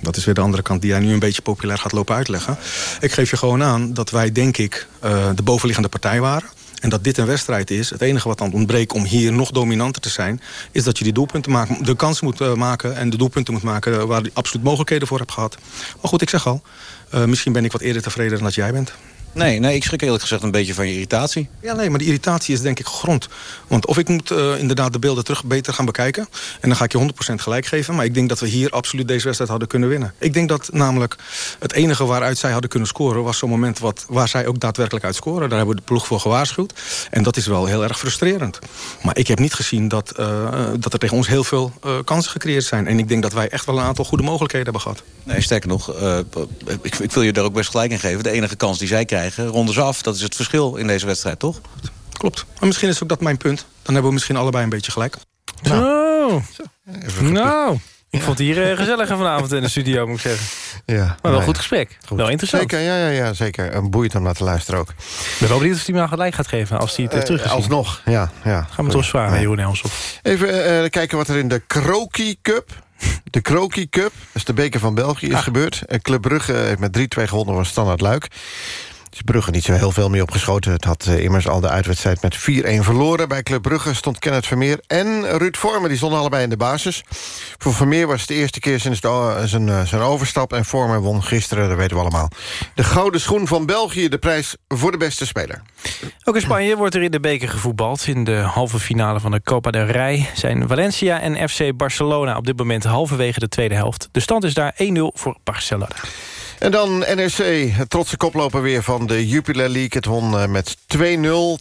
Dat is weer de andere kant die jij nu een beetje populair gaat lopen uitleggen. Ik geef je gewoon aan dat wij, denk ik, eh, de bovenliggende partij waren. En dat dit een wedstrijd is. Het enige wat dan ontbreekt om hier nog dominanter te zijn... is dat je die doelpunten de kans moet eh, maken... en de doelpunten moet maken waar je absoluut mogelijkheden voor hebt gehad. Maar goed, ik zeg al, eh, misschien ben ik wat eerder tevreden dan dat jij bent. Nee, nee, ik schrik eerlijk gezegd een beetje van je irritatie. Ja, nee, maar die irritatie is denk ik grond. Want of ik moet eh, inderdaad de beelden terug beter gaan bekijken... en dan ga ik je 100% gelijk geven... maar ik denk dat we hier absoluut deze wedstrijd hadden kunnen winnen. Ik denk dat namelijk het enige waaruit zij hadden kunnen scoren... was zo'n moment wat, waar zij ook daadwerkelijk uit scoren. Daar hebben we de ploeg voor gewaarschuwd. En dat is wel heel erg frustrerend. Maar ik heb niet gezien dat, eh, dat er tegen ons heel veel eh, kansen gecreëerd zijn. En ik denk dat wij echt wel een aantal goede mogelijkheden hebben gehad. Nee, sterker nog, ik, ik wil je daar ook best gelijk in geven. De enige kans die zij krijgen, ronden ze af. Dat is het verschil in deze wedstrijd, toch? Klopt. Maar misschien is ook dat mijn punt. Dan hebben we misschien allebei een beetje gelijk. Zo. Nou, ik vond het hier eh, gezelliger vanavond in de studio, moet ik zeggen. Ja, Maar wel nou goed gesprek. Wel interessant. Zeker, ja, ja, ja, zeker. En boeiend om naar te luisteren ook. Ik ben wel benieuwd of hij me nou gelijk gaat geven als hij het eh, Eh, terug is. alsnog, ja. ja. Gaan we toch eens vragen, Nee. Jeroen Elshoff. Even eh, kijken wat er in de Kroki Cup... De Kroki Cup, dat is de beker van België, is gebeurd. Eh, Club Brugge heeft met 3-2 gewonnen van Standard Luik. Is Brugge niet zo heel veel meer opgeschoten. Het had eh, immers al de uitwedstrijd met 4-1 verloren. Bij Club Brugge stond Kenneth Vermeer en Ruud Vormer. Die stonden allebei in de basis. Voor Vermeer was het de eerste keer sinds zijn, eh, zijn overstap. En Vormer won gisteren, dat weten we allemaal. De gouden schoen van België, de prijs voor de beste speler. Ook in Spanje wordt er in de beker gevoetbald. In de halve finale van de Copa del Rey zijn Valencia en FC Barcelona... op dit moment halverwege de tweede helft. De stand is daar 1-0 voor Barcelona. En dan NEC, het trotse koploper weer van de Jupiler League. Het won eh, met 2-0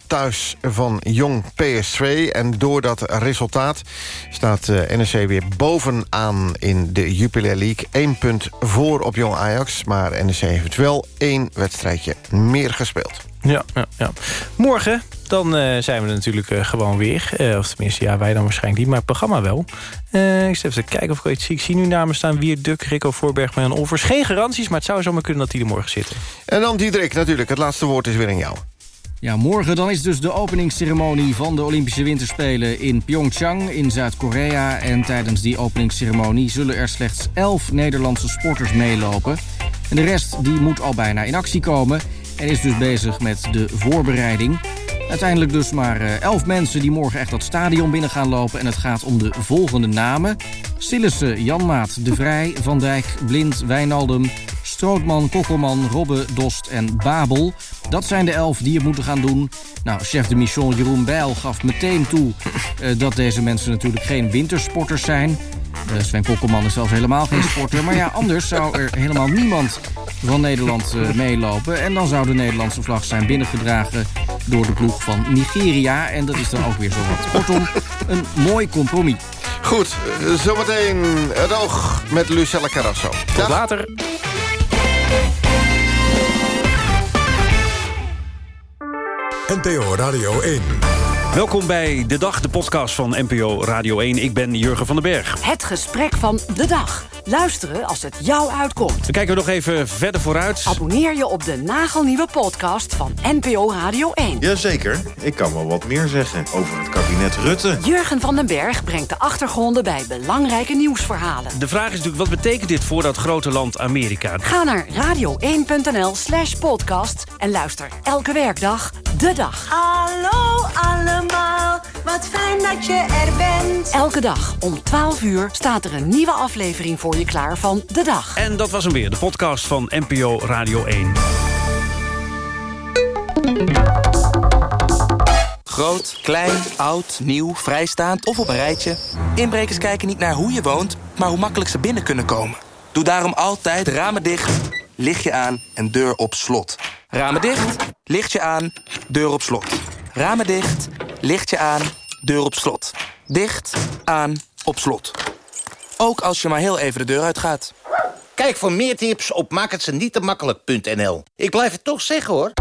thuis van Jong PSV. En door dat resultaat staat eh, NEC weer bovenaan in de Jupiler League. Eén punt voor op Jong Ajax. Maar NEC heeft wel één wedstrijdje meer gespeeld. Ja, ja, ja. Morgen dan eh, zijn we er natuurlijk eh, gewoon weer. Eh, of tenminste, ja, wij dan waarschijnlijk niet, maar het programma wel. Eh, ik zit even te kijken of ik ooit zie. Ik zie nu namen staan Wier Duk, Rico Voorberg, Marjan Olvers. Geen garanties, maar het zou zomaar kunnen dat die er morgen zitten. En dan Diederik, natuurlijk. Het laatste woord is weer in jou. Ja, morgen dan is dus de openingsceremonie van de Olympische Winterspelen in Pyeongchang in Zuid-Korea. En tijdens die openingsceremonie zullen er slechts 11 Nederlandse sporters meelopen. En de rest die moet al bijna in actie komen en is dus bezig met de voorbereiding. Uiteindelijk dus maar eh, 11 mensen die morgen echt dat stadion binnen gaan lopen. En het gaat om de volgende namen. Sillissen, Janmaat, De Vrij, Van Dijk, Blind, Wijnaldum... Strootman, Kokkelman, Robbe, Dost en Babel. Dat zijn de elf die het moeten gaan doen. Nou, chef de mission Jeroen Bijl gaf meteen toe... eh, dat deze mensen natuurlijk geen wintersporters zijn. Eh, Sven Kokkelman is zelfs helemaal geen sporter. Maar ja, anders zou er helemaal niemand van Nederland eh, meelopen. En dan zou de Nederlandse vlag zijn binnengedragen door de ploeg van Nigeria. En dat is dan ook weer zo wat. Kortom, een mooi compromis. Goed, eh, zometeen het oog met Lucella Carrasso. Tot later. NPO Radio 1. Welkom bij De Dag, de podcast van NPO Radio 1. Ik ben Jurgen van den Berg. Het gesprek van de dag. Luisteren als het jou uitkomt. Dan kijken we nog even verder vooruit. Abonneer je op de nagelnieuwe podcast van NPO Radio 1. Jazeker, ik kan wel wat meer zeggen over het kabinet Rutte. Jurgen van den Berg brengt de achtergronden bij belangrijke nieuwsverhalen. De vraag is natuurlijk, wat betekent dit voor dat grote land Amerika? Ga naar radio1.nl slash podcast en luister elke werkdag de dag. Hallo allemaal, wat fijn dat je er bent. Elke dag om 12 uur staat er een nieuwe aflevering voor je klaar van de dag. En dat was hem weer, de podcast van NPO Radio 1. Groot, klein, oud, nieuw, vrijstaand of op een rijtje. Inbrekers kijken niet naar hoe je woont, maar hoe makkelijk ze binnen kunnen komen. Doe daarom altijd ramen dicht, lichtje aan en deur op slot. Ramen dicht, lichtje aan, deur op slot. Ramen dicht, lichtje aan, deur op slot. Dicht, aan, op slot. Ook als je maar heel even de deur uitgaat. Kijk voor meer tips op maakhetzenietemakkelijk.nl. Ik blijf het toch zeggen hoor.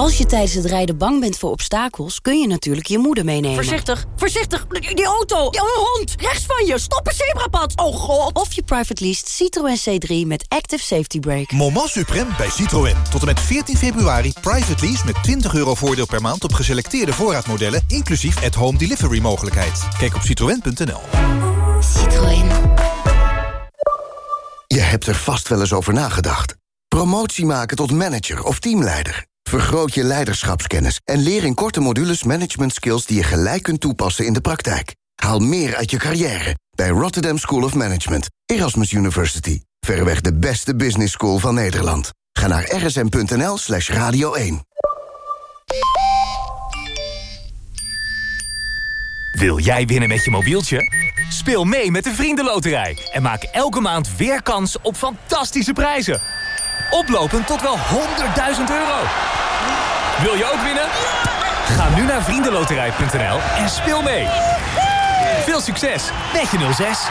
Als je tijdens het rijden bang bent voor obstakels... kun je natuurlijk je moeder meenemen. Voorzichtig, voorzichtig! Die auto! Die hond! Rechts van je! Stop een zebrapad! Oh god! Of je private least Citroën C3 met Active Safety Brake. Moment Supreme bij Citroën. Tot en met 14 februari private lease met 20 euro voordeel per maand... op geselecteerde voorraadmodellen, inclusief at-home delivery mogelijkheid. Kijk op citroën.nl. Citroën. Je hebt er vast wel eens over nagedacht. Promotie maken tot manager of teamleider. Vergroot je leiderschapskennis en leer in korte modules management skills die je gelijk kunt toepassen in de praktijk. Haal meer uit je carrière bij Rotterdam School of Management, Erasmus University. Verreweg de beste business school van Nederland. Ga naar rsm.nl slash radio 1. Wil jij winnen met je mobieltje? Speel mee met de Vriendenloterij en maak elke maand weer kans op fantastische prijzen. Oplopend tot wel 100.000 euro. Wil je ook winnen? Ga nu naar vriendenloterij.nl en speel mee. Veel succes met je 06.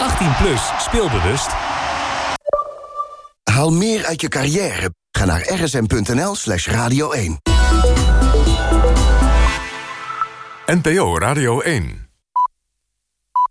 18 plus, speelbewust. Haal meer uit je carrière. Ga naar rsm.nl slash radio 1. NPO Radio 1